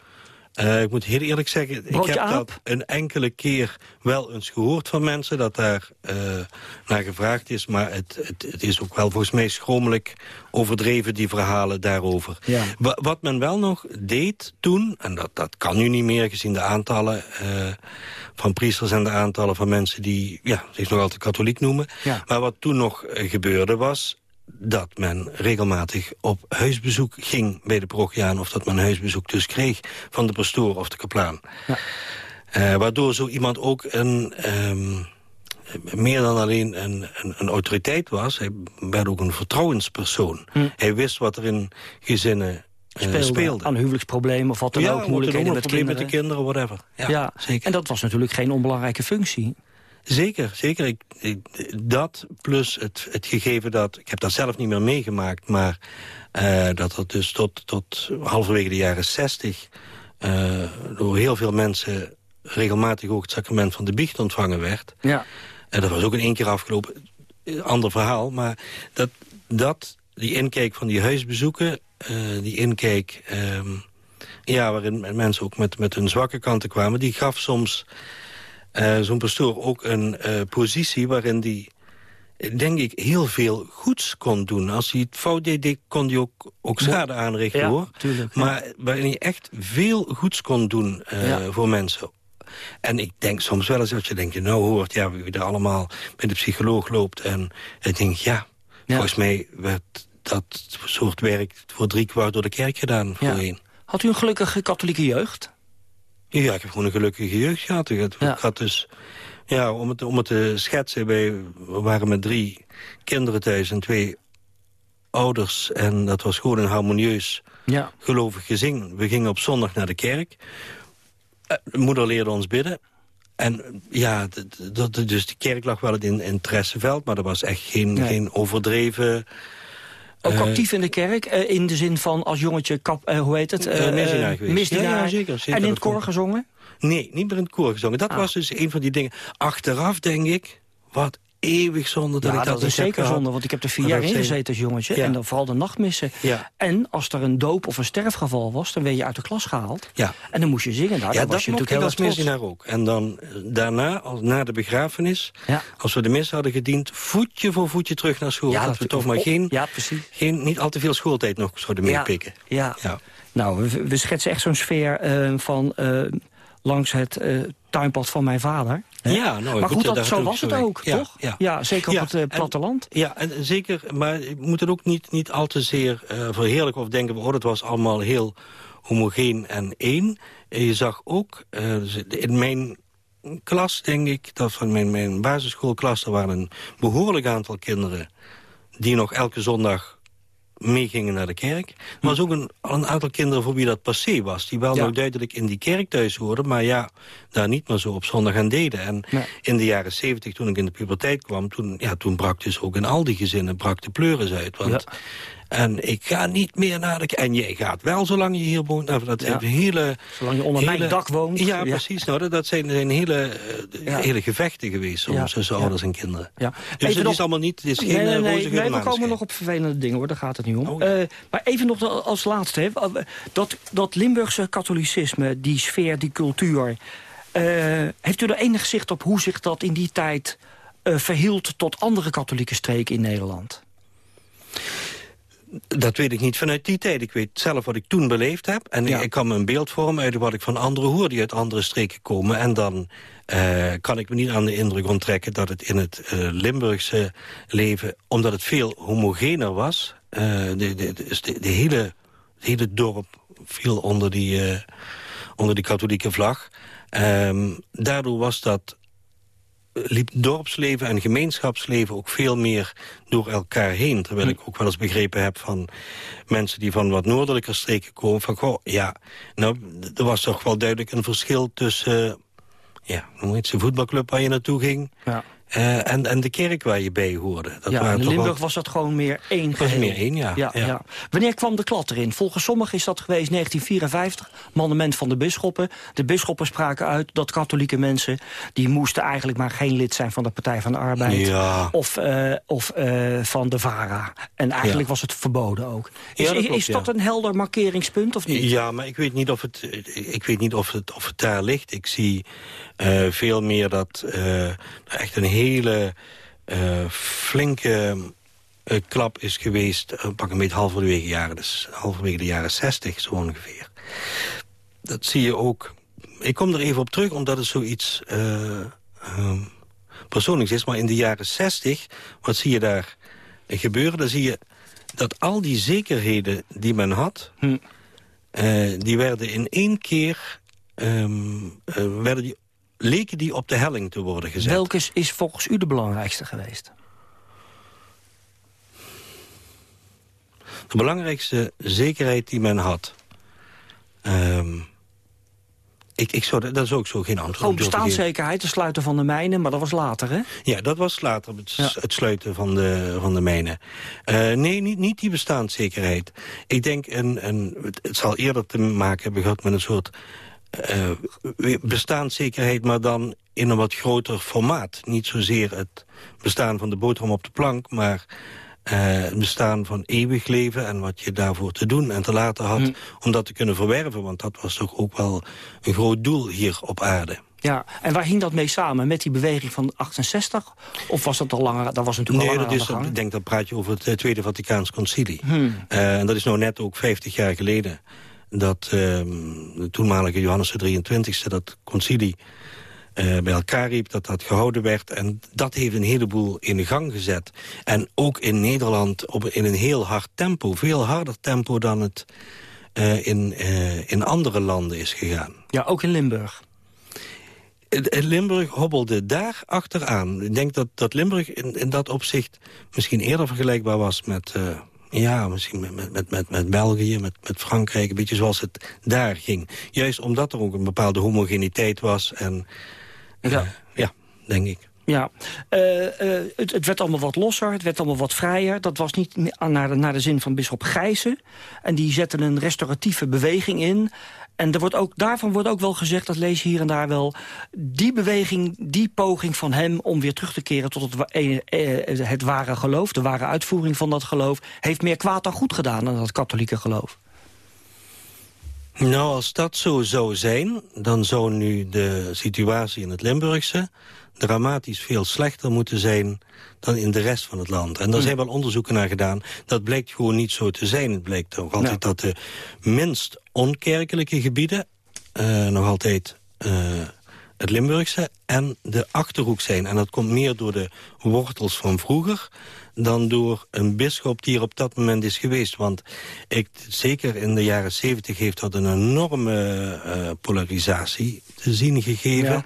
eh, ik moet heel eerlijk zeggen, ik heb aap? dat een enkele keer wel eens gehoord van mensen... dat daar eh, naar gevraagd is. Maar het, het, het is ook wel volgens mij schromelijk overdreven, die verhalen daarover. Ja. Wa- wat men wel nog deed toen, en dat, dat kan nu niet meer gezien de aantallen eh, van priesters... en de aantallen van mensen die ja, zich nog altijd katholiek noemen. Ja. Maar wat toen nog gebeurde was dat men regelmatig op huisbezoek ging bij de parochiaan... of dat men huisbezoek dus kreeg van de pastoor of de kaplaan. Eh, waardoor zo iemand ook een... ehm, meer dan alleen een, een, een autoriteit was. Hij werd ook een vertrouwenspersoon. Hij wist wat er in gezinnen eh, Speelde, speelde. aan huwelijksproblemen of wat dan ja, ook, moeilijkheden met de kinderen, whatever. Ja, Ja, en dat was natuurlijk geen onbelangrijke functie. Zeker, zeker. Ik, ik- dat plus het, het gegeven dat... Ik heb dat zelf niet meer meegemaakt, maar eh, dat er dus tot, tot halverwege de jaren zestig... eh, door heel veel mensen regelmatig ook het sacrament van de biecht ontvangen werd. Ja. En dat was ook in één keer afgelopen. Eh, Ander verhaal, maar dat, dat die inkijk van die huisbezoeken... die inkijk ehm, ja, waarin mensen ook met, met hun zwakke kanten kwamen... die gaf soms eh, zo'n pastoor ook een eh, positie waarin die, denk ik, heel veel goeds kon doen. Als hij het fout deed, kon hij ook, ook schade aanrichten, Ja, hoor. tuurlijk, ja. Maar waarin hij echt veel goeds kon doen eh, Ja. voor mensen. En ik denk soms wel eens dat je denkt, nou hoort, ja, wie er allemaal bij de psycholoog loopt. En ik denk, ja, volgens mij werd dat soort werk voor drie kwart door de kerk gedaan voorheen. Had u een gelukkige katholieke jeugd? Ja, ik heb gewoon een gelukkige jeugd gehad. Ik had, ik had dus, ja, om het, om het te schetsen, wij we waren met drie kinderen thuis en twee ouders. En dat was gewoon een harmonieus Ja. gelovig gezin. We gingen op zondag naar de kerk. Eh, de moeder leerde ons bidden. En ja, dat, dus de kerk lag wel in het interesseveld, maar er was echt geen, Nee. geen overdreven... Ook eh, actief in de kerk, eh, in de zin van als jongetje, kap, eh, hoe heet het? Misdienaar geweest. misdienaar. Ja, ja, zeker, zeker, En in het koor gezongen? Nee, niet meer in het koor gezongen. Dat Ah. was dus een van die dingen. Achteraf denk ik, wat eeuwig zonde dat ja, ik dat, dat is zeker gehad. zonde, want ik heb er vier jaar dat in gezeten als jongetje. Ja. En dan vooral de nachtmissen. Ja. En als er een doop of een sterfgeval was, dan werd je uit de klas gehaald. Ja. En dan moest je zingen. Nou, ja, dan was dat je natuurlijk heel als misdienaar ook. En dan eh, daarna, als, na de begrafenis, als we de mis hadden gediend... voetje voor voetje terug naar school. Ja, dat dat- we toch maar op- geen, ja, precies. geen, niet al te veel schooltijd nog zouden meepikken. Ja. Ja. Nou, we, we schetsen echt zo'n sfeer eh, van eh, langs het eh, tuinpad van mijn vader. hè? Ja, nou, maar goed, goed, dat, zo was het ook, ja, toch? ja. zeker Ja, op het eh, en- platteland. Ja, en zeker, maar je moet het ook niet, niet al te zeer eh verheerlijken... of denken, oh, het was allemaal heel homogeen en één. En je zag ook, in mijn klas, denk ik, dat van mijn, mijn basisschoolklas... er waren een behoorlijk aantal kinderen die nog elke zondag meegingen naar de kerk. Er was ook een, een aantal kinderen voor wie dat passé was. Die wel Ja. nog duidelijk in die kerk thuis hoorden... maar ja, daar niet meer zo op zondag aan deden. En Nee. in de jaren zeventig, toen ik in de puberteit kwam... Toen, ja, toen brak dus ook in al die gezinnen brak de pleuris uit. Want, En ik ga niet meer naar de. En jij gaat wel, zolang je hier woont. Nou, dat Ja. hele... Zolang je onder mijn dak woont. Ja, Ja. precies. Nou, dat, zijn, zijn hele, eh, Ja. hele gevechten geweest soms tussen ouders en kinderen. Ja. Dus Even het is allemaal niet... Het is geen nee, nee, eh, nee, we komen nog op vervelende dingen, hoor. daar gaat het niet om. Oh, Eh, maar even nog als laatste. Hè. Dat, dat Limburgse katholicisme, die sfeer, die cultuur... heeft u er enig zicht op hoe zich dat in die tijd... verhield tot andere katholieke streken in Nederland? Dat weet ik niet vanuit die tijd. Ik weet zelf wat ik toen beleefd heb. En ik, ik kan me een beeld vormen uit wat ik van anderen hoor... die uit andere streken komen. En dan uh, kan ik me niet aan de indruk onttrekken... dat het in het uh, Limburgse leven, omdat het veel homogener was... Uh, de, de, de, de, hele, het hele dorp viel onder die, onder die katholieke vlag. Um, daardoor was dat liep dorpsleven en gemeenschapsleven ook veel meer door elkaar heen. Terwijl ik ook wel eens begrepen heb van mensen die van wat noordelijker streken komen... van, goh, ja, nou, er was toch wel duidelijk een verschil tussen... ja, hoe heet ze, voetbalclub waar je naartoe ging... Ja. Uh, en, en de kerk waar je bij hoorde. Dat ja, in Limburg was dat gewoon meer één was meer één, ja. Ja, ja. ja. Wanneer kwam de klad erin? Volgens sommigen is dat geweest 1954, mandement van de bisschoppen. De bisschoppen spraken uit dat katholieke mensen... die moesten eigenlijk maar geen lid zijn van de Partij van de Arbeid... Of, uh, of uh, van de VARA. En eigenlijk was het verboden ook. Is, dat, klopt, is dat een helder markeringspunt of niet? Ja, maar ik weet niet of het, ik weet niet of het, of het daar ligt. Ik zie veel meer dat echt een hele uh, flinke uh, klap is geweest... Uh, pak een beetje halverwege, jaren, dus halverwege de jaren 60 zo ongeveer. Dat zie je ook... Ik kom er even op terug, omdat het zoiets um, persoonlijks is. Maar in de jaren 60, wat zie je daar gebeuren? Dan zie je dat al die zekerheden die men had... Hm. die werden in één keer... Um, werden die leken die op de helling te worden gezet. Welke is volgens u de belangrijkste geweest? De belangrijkste zekerheid die men had... Um, ik, ik zou, dat is ook zo geen antwoord Gewoon bestaanszekerheid, het sluiten van de mijnen, maar dat was later, hè? Ja, dat was later, het, ja. het sluiten van de, van de mijnen. Uh, nee, niet, niet die bestaanszekerheid. Ik denk, een, een, het, het zal eerder te maken hebben gehad met een soort uh, bestaanszekerheid, maar dan in een wat groter formaat. Niet zozeer het bestaan van de boterham op de plank, maar uh, het bestaan van eeuwig leven en wat je daarvoor te doen en te laten had hm. om dat te kunnen verwerven. Want dat was toch ook wel een groot doel hier op aarde. Ja, en waar hing dat mee samen? Met die beweging van 68? Of was dat al langer? Dat was natuurlijk nee, al langer dat is, ik denk dat praat je over het eh, Tweede Vaticaans Concilie. Hmm. Uh, en dat is nou net ook 50 jaar geleden dat ehm, de toenmalige Johannes de 23e, dat concilie uh, bij elkaar riep, dat dat gehouden werd. En dat heeft een heleboel in gang gezet. En ook in Nederland op, in een heel hard tempo. Veel harder tempo dan het uh, in, uh, in andere landen is gegaan. Ja, ook in Limburg. Limburg hobbelde daar achteraan. Ik denk dat, dat Limburg in, in dat opzicht misschien eerder vergelijkbaar was met, ja, misschien met, met, met, met België, met, met Frankrijk, een beetje zoals het daar ging. Juist omdat er ook een bepaalde homogeniteit was. En, ja. Uh, ja, denk ik. Ja, uh, uh, het, het, werd allemaal wat losser, het werd allemaal wat vrijer. Dat was niet naar de, naar de zin van bisschop Gijzen. En die zette een restauratieve beweging in. En er wordt ook, daarvan wordt ook wel gezegd, dat lees je hier en daar wel... die beweging, die poging van hem om weer terug te keren... tot het, eh, eh, het ware geloof, de ware uitvoering van dat geloof... heeft meer kwaad dan goed gedaan dan dat katholieke geloof. Nou, als dat zo zou zijn, dan zou nu de situatie in het Limburgse dramatisch veel slechter moeten zijn dan in de rest van het land. En daar hmm. zijn wel onderzoeken naar gedaan. Dat blijkt gewoon niet zo te zijn. Het blijkt toch altijd dat de minst onkerkelijke gebieden... Uh, nog altijd uh, het Limburgse en de Achterhoek zijn. En dat komt meer door de wortels van vroeger dan door een bisschop die er op dat moment is geweest. Want ik, zeker in de jaren zeventig heeft dat een enorme uh, polarisatie te zien gegeven. Ja.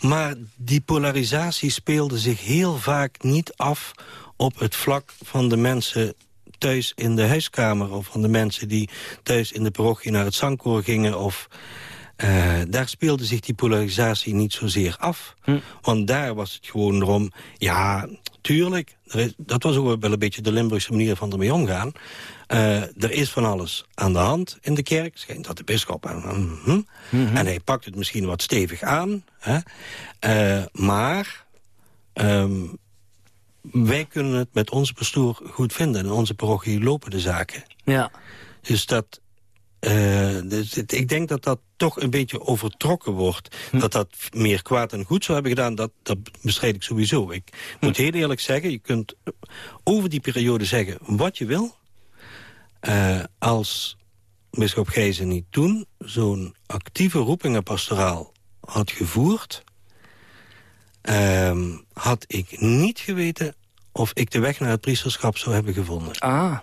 Maar die polarisatie speelde zich heel vaak niet af op het vlak van de mensen thuis in de huiskamer... of van de mensen die thuis in de parochie naar het zangkoor gingen... of uh, daar speelde zich die polarisatie niet zozeer af. Hm. Want daar was het gewoon erom... ja, tuurlijk, dat was ook wel een beetje de Limburgse manier van ermee omgaan. Uh, er is van alles aan de hand in de kerk. Schijnt dat de bischop... Uh, mm -hmm. mm -hmm. En hij pakt het misschien wat stevig aan. Hè? Uh, maar... Um, wij kunnen het met onze pastoor goed vinden. In onze parochie lopen de zaken. Ja. Dus dat... Uh, dus ik denk dat dat toch een beetje overtrokken wordt. Hm. Dat dat meer kwaad en goed zou hebben gedaan, dat, dat bestrijd ik sowieso. Ik hm. moet heel eerlijk zeggen, je kunt over die periode zeggen wat je wil. eh, als bischop Gijzen niet toen zo'n actieve roepingenpastoraal had gevoerd... ehm, had ik niet geweten of ik de weg naar het priesterschap zou hebben gevonden. Ah,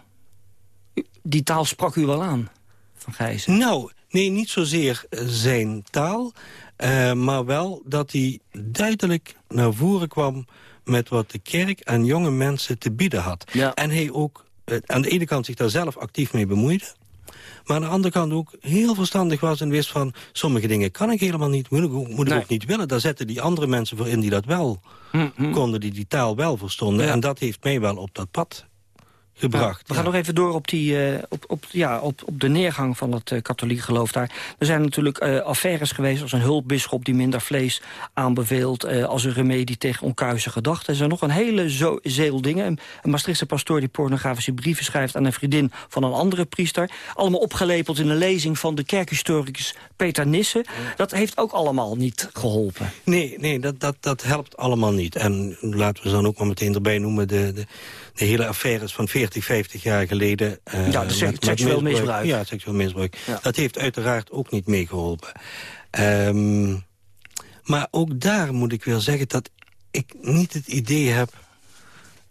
die taal sprak u wel aan, van Gijzen. Nou, nee, niet zozeer eh, zijn taal... eh, maar wel dat hij duidelijk naar voren kwam... met wat de kerk aan jonge mensen te bieden had. En hij ook eh, aan de ene kant zich daar zelf actief mee bemoeide... maar aan de andere kant ook heel verstandig was en wist van... sommige dingen kan ik helemaal niet, moet ik, ook- moet ik ook niet willen. Daar zetten die andere mensen voor in die dat wel konden... die die taal wel verstonden. En dat heeft mij wel op dat pad gebracht. We gaan nog even door op, die, eh, op, op, ja, op, op de neergang van het eh, katholiek geloof daar. Er zijn natuurlijk eh, affaires geweest als een hulpbisschop die minder vlees aanbeveelt... als een remedie tegen onkuise gedachten. Er zijn nog een hele zo zeel dingen. Een, een Maastrichtse pastoor die pornografische brieven schrijft... aan een vriendin van een andere priester. Allemaal opgelepeld in een lezing van de kerkhistoricus Peter Nissen. Dat heeft ook allemaal niet geholpen. Nee, nee dat, dat, dat helpt allemaal niet. En laten we ze dan ook maar meteen erbij noemen... de, de, de hele affaires van 40, 50 jaar geleden... eh, Ja, seksueel misbruik. Ja, seksueel misbruik. Dat heeft uiteraard ook niet meegeholpen. Ehm, maar ook daar moet ik wel zeggen dat ik niet het idee heb...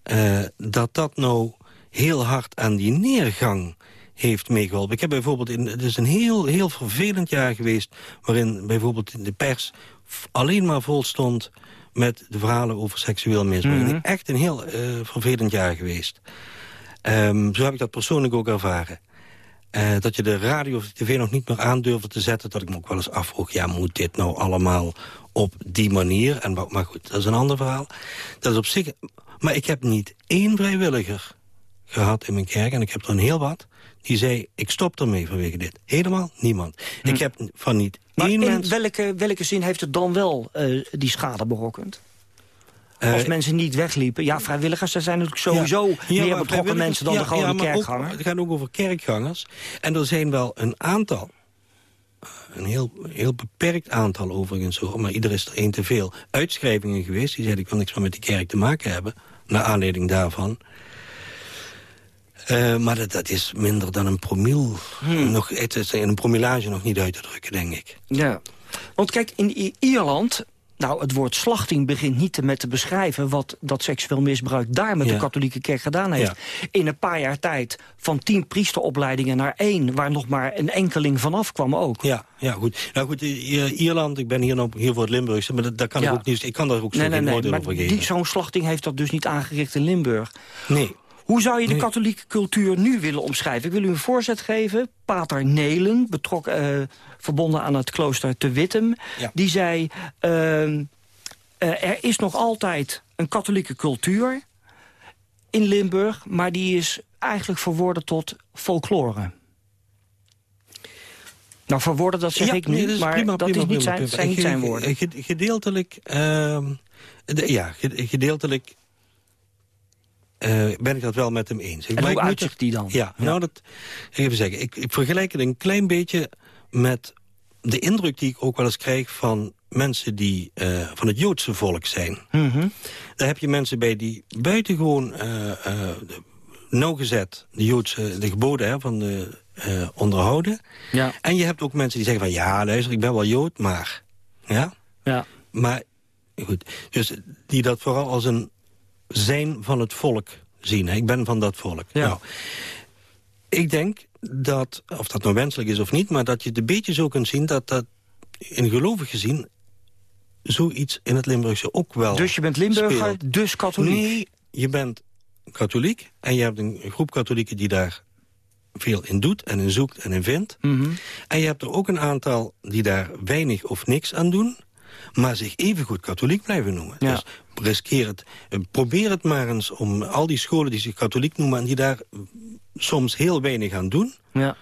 eh, dat dat nou heel hard aan die neergang heeft meegeholpen. Ik heb bijvoorbeeld, in, het is een heel, heel vervelend jaar geweest... waarin bijvoorbeeld in de pers alleen maar vol stond met de verhalen over seksueel misbruik. Mhm. Echt een heel eh, vervelend jaar geweest. Ehm, zo heb ik dat persoonlijk ook ervaren. Eh, dat je de radio of de tv nog niet meer aandurfde te zetten... dat ik me ook wel eens afvroeg, ja, moet dit nou allemaal op die manier? En, maar goed, dat is een ander verhaal. Dat is op zich... Maar ik heb niet één vrijwilliger gehad in mijn kerk... en ik heb er een heel wat... die zei, ik stop ermee vanwege dit. Helemaal niemand. Ik heb van niet Hm. Maar één in mens... welke, welke zin heeft het dan wel eh, die schade berokkend? Eh, Als mensen niet wegliepen. Ja, vrijwilligers, er zijn natuurlijk sowieso Ja, meer betrokken mensen dan ja, de gewone ja, maar ook- kerkganger. het gaat ook over kerkgangers. En er zijn wel een aantal, een heel, heel beperkt aantal overigens, hoor, maar ieder is er één te veel, uitschrijvingen geweest. Die zeiden, ik wil niks meer met die kerk te maken hebben. Naar aanleiding daarvan. Eh, maar dat, dat is minder dan een promiel. Hmm. Nog, het is in een promillage nog niet uit te drukken, denk ik. Ja. Want kijk, in I- Ierland... Nou, het woord slachting begint niet met te beschrijven... wat dat seksueel misbruik daar met Ja. de katholieke kerk gedaan heeft. Ja. In een paar jaar tijd van tien priesteropleidingen naar één... waar nog maar een enkeling vanaf kwam ook. Ja, ja goed. Nou goed, Ierland, ik ben hier, hier voor het Limburgse... maar dat, daar kan Ja. ik ook niet... Ik kan daar ook zo Nee, nee, geen nee, over geven. zo'n slachting heeft dat dus niet aangericht in Limburg. Nee. Hoe zou je de Nee. katholieke cultuur nu willen omschrijven? Ik wil u een voorzet geven. Pater Nelen, betrokken, eh, verbonden aan het klooster te Wittem... Ja. die zei... ehm, eh, er is nog altijd een katholieke cultuur in Limburg... maar die is eigenlijk verworden tot folklore. Nou, verworden, dat zeg Ja, ik nee, is maar prima, dat prima, is niet prima, zijn, zijn niet zijn woorden. ge- Gedeeltelijk, ehm, de- ja, ge- gedeeltelijk eh, ben ik dat wel met hem eens. En Maar hoe uitzicht die dan? Ja, nou dat, even zeggen, ik, ik vergelijk het een klein beetje met de indruk die ik ook wel eens krijg van mensen die eh, van het Joodse volk zijn. Mhm. Daar heb je mensen bij die buitengewoon eh, de- nauwgezet de Joodse de geboden hè, van de, onderhouden. Ja. En je hebt ook mensen die zeggen van ja, luister, ik ben wel Jood, maar... Ja? Ja. Maar, goed, dus die dat vooral als een zijn van het volk zien. Ik ben van dat volk. Ja. Nou, ik denk dat, of dat nou wenselijk is of niet... maar dat je het een beetje zo kunt zien dat dat in gelovig gezien... zoiets in het Limburgse ook wel Dus je bent Limburger, speelt. dus katholiek? Nee, je bent katholiek en je hebt een groep katholieken die daar veel in doet en in zoekt en in vindt. Mhm. En je hebt er ook een aantal die daar weinig of niks aan doen... maar zich evengoed katholiek blijven noemen. Ja. Dus riskeer het, eh, probeer het maar eens om al die scholen die zich katholiek noemen... en die daar eh, soms heel weinig aan doen... Ja.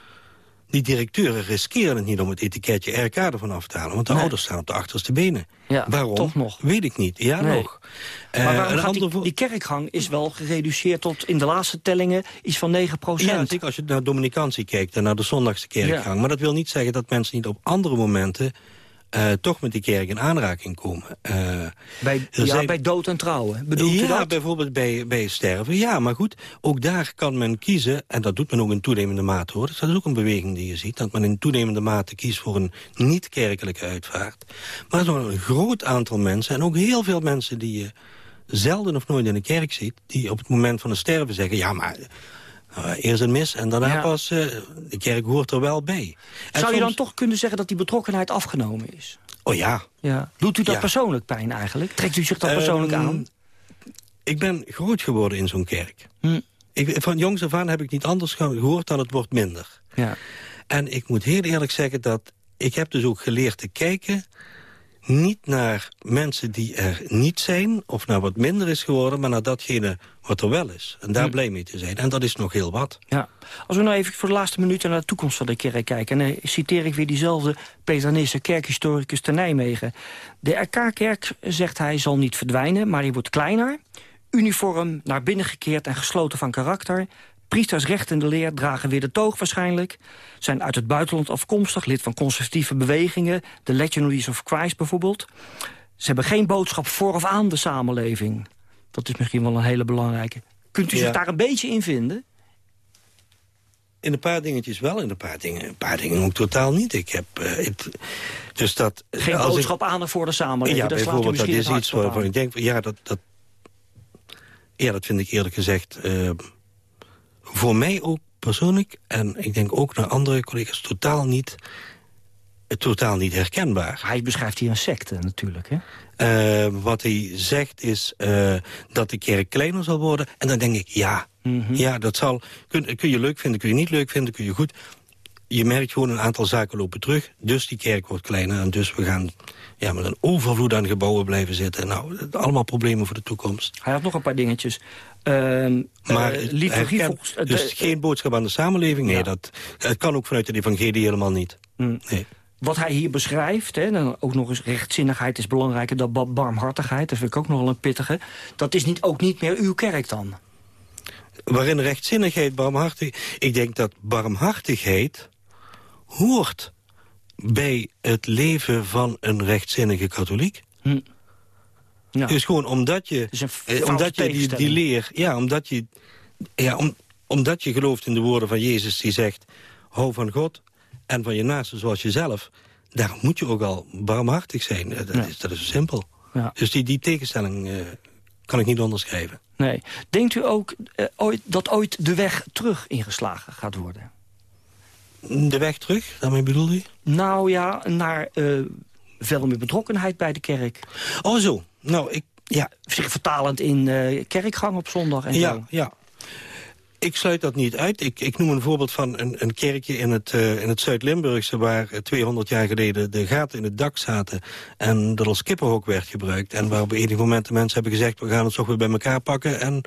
die directeuren riskeren het niet om het etiketje RK ervan af te halen... want de Nee. ouders staan op de achterste benen. Ja, Waarom? toch nog. Weet ik niet. Ja, Nee. nog. Eh, Maar waarom een gaat die, die kerkgang is wel gereduceerd tot in de laatste tellingen iets van 9% Ja, zeker als je naar Dominicantie kijkt en naar de zondagse kerkgang. Ja. Maar dat wil niet zeggen dat mensen niet op andere momenten eh, toch met die kerk in aanraking komen. Uh, bij, ja, zijn... bij dood en trouwen, bedoelt ja, u dat? bijvoorbeeld bij, bij sterven. Ja, maar goed, ook daar kan men kiezen... en dat doet men ook in toenemende mate, hoor. Dat is ook een beweging die je ziet... dat men in toenemende mate kiest voor een niet-kerkelijke uitvaart. Maar er zijn een groot aantal mensen... en ook heel veel mensen die je zelden of nooit in de kerk ziet... die op het moment van het sterven zeggen... ja, maar uh, eerst een mis en daarna pas... Uh, de kerk hoort er wel bij. En Zou je dan toch kunnen zeggen dat die betrokkenheid afgenomen is? Oh ja. ja. Doet u dat persoonlijk pijn eigenlijk? Trekt u zich dat persoonlijk um, aan? Ik ben groot geworden in zo'n kerk. Hm. Ik, van jongs af aan heb ik niet anders gehoord dan het wordt minder. Ja. En ik moet heel eerlijk zeggen dat... ik heb dus ook geleerd te kijken niet naar mensen die er niet zijn... of naar wat minder is geworden, maar naar datgene wat er wel is. En daar hm. blij mee te zijn. En dat is nog heel wat. Ja. Als we nou even voor de laatste minuten naar de toekomst van de kerk kijken... en dan citeer ik weer diezelfde Peter kerkhistoricus te Nijmegen. De RK-kerk, zegt hij, zal niet verdwijnen, maar die wordt kleiner... uniform, naar binnen gekeerd en gesloten van karakter... Priesters recht in de leer dragen weer de toog waarschijnlijk. Zijn uit het buitenland afkomstig, lid van conservatieve bewegingen. De Legionaries of Christ bijvoorbeeld. Ze hebben geen boodschap voor of aan de samenleving. Dat is misschien wel een hele belangrijke. Kunt u zich daar een beetje in vinden? In een paar dingetjes wel, in een paar dingen, een paar dingen ook totaal niet. Ik heb, uh, het, dus dat, Geen boodschap aan voor de samenleving, ja, dat bijvoorbeeld, dat is iets waarvan aan. ik denk, ja dat, dat, ja, dat vind ik eerlijk gezegd... Uh, voor mij ook persoonlijk, en ik denk ook naar andere collega's, totaal niet, totaal niet herkenbaar. Hij beschrijft hier een secte natuurlijk, hè? Uh, wat hij zegt is uh, dat de kerk kleiner zal worden. En dan denk ik, ja, mm -hmm. ja dat zal, kun, kun je leuk vinden, kun je niet leuk vinden, kun je goed. Je merkt gewoon een aantal zaken lopen terug. Dus die kerk wordt kleiner en dus we gaan ja, met een overvloed aan gebouwen blijven zitten. Nou, allemaal problemen voor de toekomst. Hij had nog een paar dingetjes. Uh, maar uh, liturgie volgens, uh, dus geen boodschap aan de samenleving? Nee, ja. dat het kan ook vanuit de evangelie helemaal niet. Mm. Nee. Wat hij hier beschrijft, hè, dan ook nog eens rechtzinnigheid is belangrijker dan barmhartigheid. Dat vind ik ook nog wel een pittige. Dat is niet, ook niet meer uw kerk dan? Waarin rechtzinnigheid, barmhartigheid... Ik denk dat barmhartigheid hoort bij het leven van een rechtzinnige katholiek. Hm. Ja. Dus gewoon omdat je, eh, omdat je die, die leer... Ja, omdat je, ja om, omdat je gelooft in de woorden van Jezus die zegt... hou van God en van je naaste zoals jezelf... daar moet je ook al barmhartig zijn. Dat, Ja. is, dat is simpel. Ja. Dus die, die tegenstelling eh, kan ik niet onderschrijven. Nee. Denkt u ook eh, ooit, dat ooit de weg terug ingeslagen gaat worden? De weg terug, daarmee bedoel je? Nou ja, naar eh, veel meer betrokkenheid bij de kerk. Oh zo, nou ik... Ja. Zich vertalend in eh, kerkgang op zondag en ja, zo. Ja, ik sluit dat niet uit. Ik, ik noem een voorbeeld van een, een kerkje in het, uh, in het Zuid-Limburgse... waar 200 jaar geleden de gaten in het dak zaten... en dat als kippenhok werd gebruikt. En waar op enig moment de mensen hebben gezegd... we gaan het toch weer bij elkaar pakken en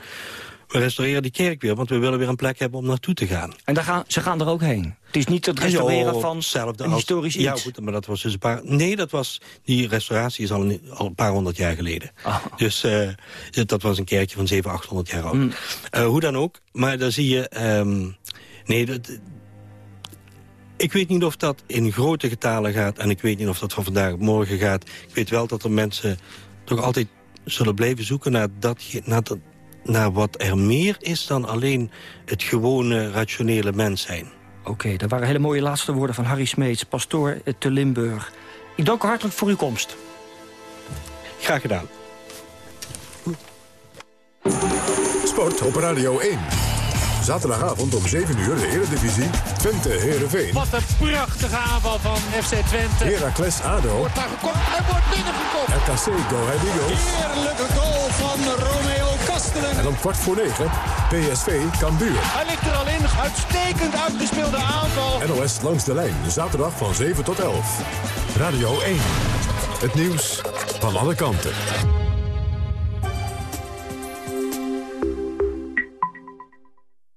we restaureren die kerk weer... want we willen weer een plek hebben om naartoe te gaan. En daar gaan, ze gaan er ook heen? Het is niet het restaureren Ja, van hetzelfde een als- historisch Ja, iets? goed, maar dat was dus een paar... Nee, dat was, die restauratie is al een, al een paar honderd jaar geleden. Ah. Dus eh, dat was een kerkje van 700, 800 jaar oud. Mm. Eh, hoe dan ook, maar daar zie je... ehm, nee, dat, ik weet niet of dat in grote getalen gaat... en ik weet niet of dat van vandaag op morgen gaat. Ik weet wel dat er mensen toch altijd zullen blijven zoeken... naar, dat, naar, dat, naar wat er meer is dan alleen het gewone rationele mens zijn. Oké, dat waren hele mooie laatste woorden van Harry Smeets, pastoor te Limburg. Ik dank u hartelijk voor uw komst. Graag gedaan. Sport op Radio 1. Zaterdagavond om 7 uur de Eredivisie. Twente Heerenveen. Wat een prachtige aanval van FC Twente. Heracles ADO. Wordt daar gekopt en wordt binnengekopt. RKC Go Ahead Eagles. Heerlijke goal van Romeo En om kwart voor 9 PSV Cambuur. Hij ligt er al in. Uitstekend uitgespeelde aanval. NOS langs de lijn. Zaterdag van 7 tot 11. Radio 1. Het nieuws van alle kanten.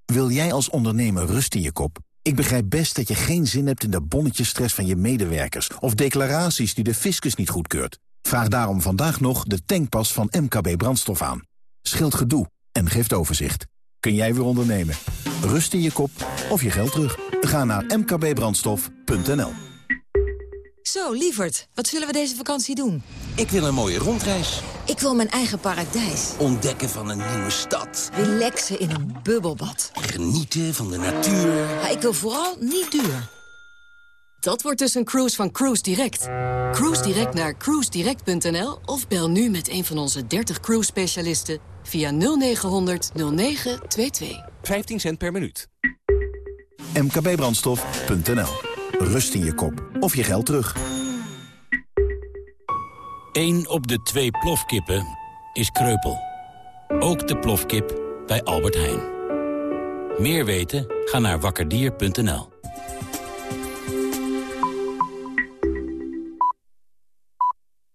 Wil jij als ondernemer rust in je kop? Ik begrijp best dat je geen zin hebt in de bonnetjesstress van je medewerkers... of declaraties die de fiscus niet goedkeurt. Vraag daarom vandaag nog de tankpas van MKB Brandstof aan. Scheelt gedoe en geeft overzicht. Kun jij weer ondernemen? Rust in je kop of je geld terug? Ga naar mkbbrandstof.nl Zo, lieverd, wat zullen we deze vakantie doen? Ik wil een mooie rondreis. Ik wil mijn eigen paradijs. Ontdekken van een nieuwe stad. Relaxen in een bubbelbad. Genieten van de natuur. Ja, ik wil vooral niet duur. Dat wordt dus een cruise van Cruise Direct. Cruise Direct naar cruisedirect.nl of bel nu met een van onze 30 cruise specialisten via 0900 0922. 15 cent per minuut. mkbbrandstof.nl. Rust in je kop of je geld terug. 1 op de twee plofkippen is kreupel. Ook de plofkip bij Albert Heijn. Meer weten? Ga naar wakkerdier.nl.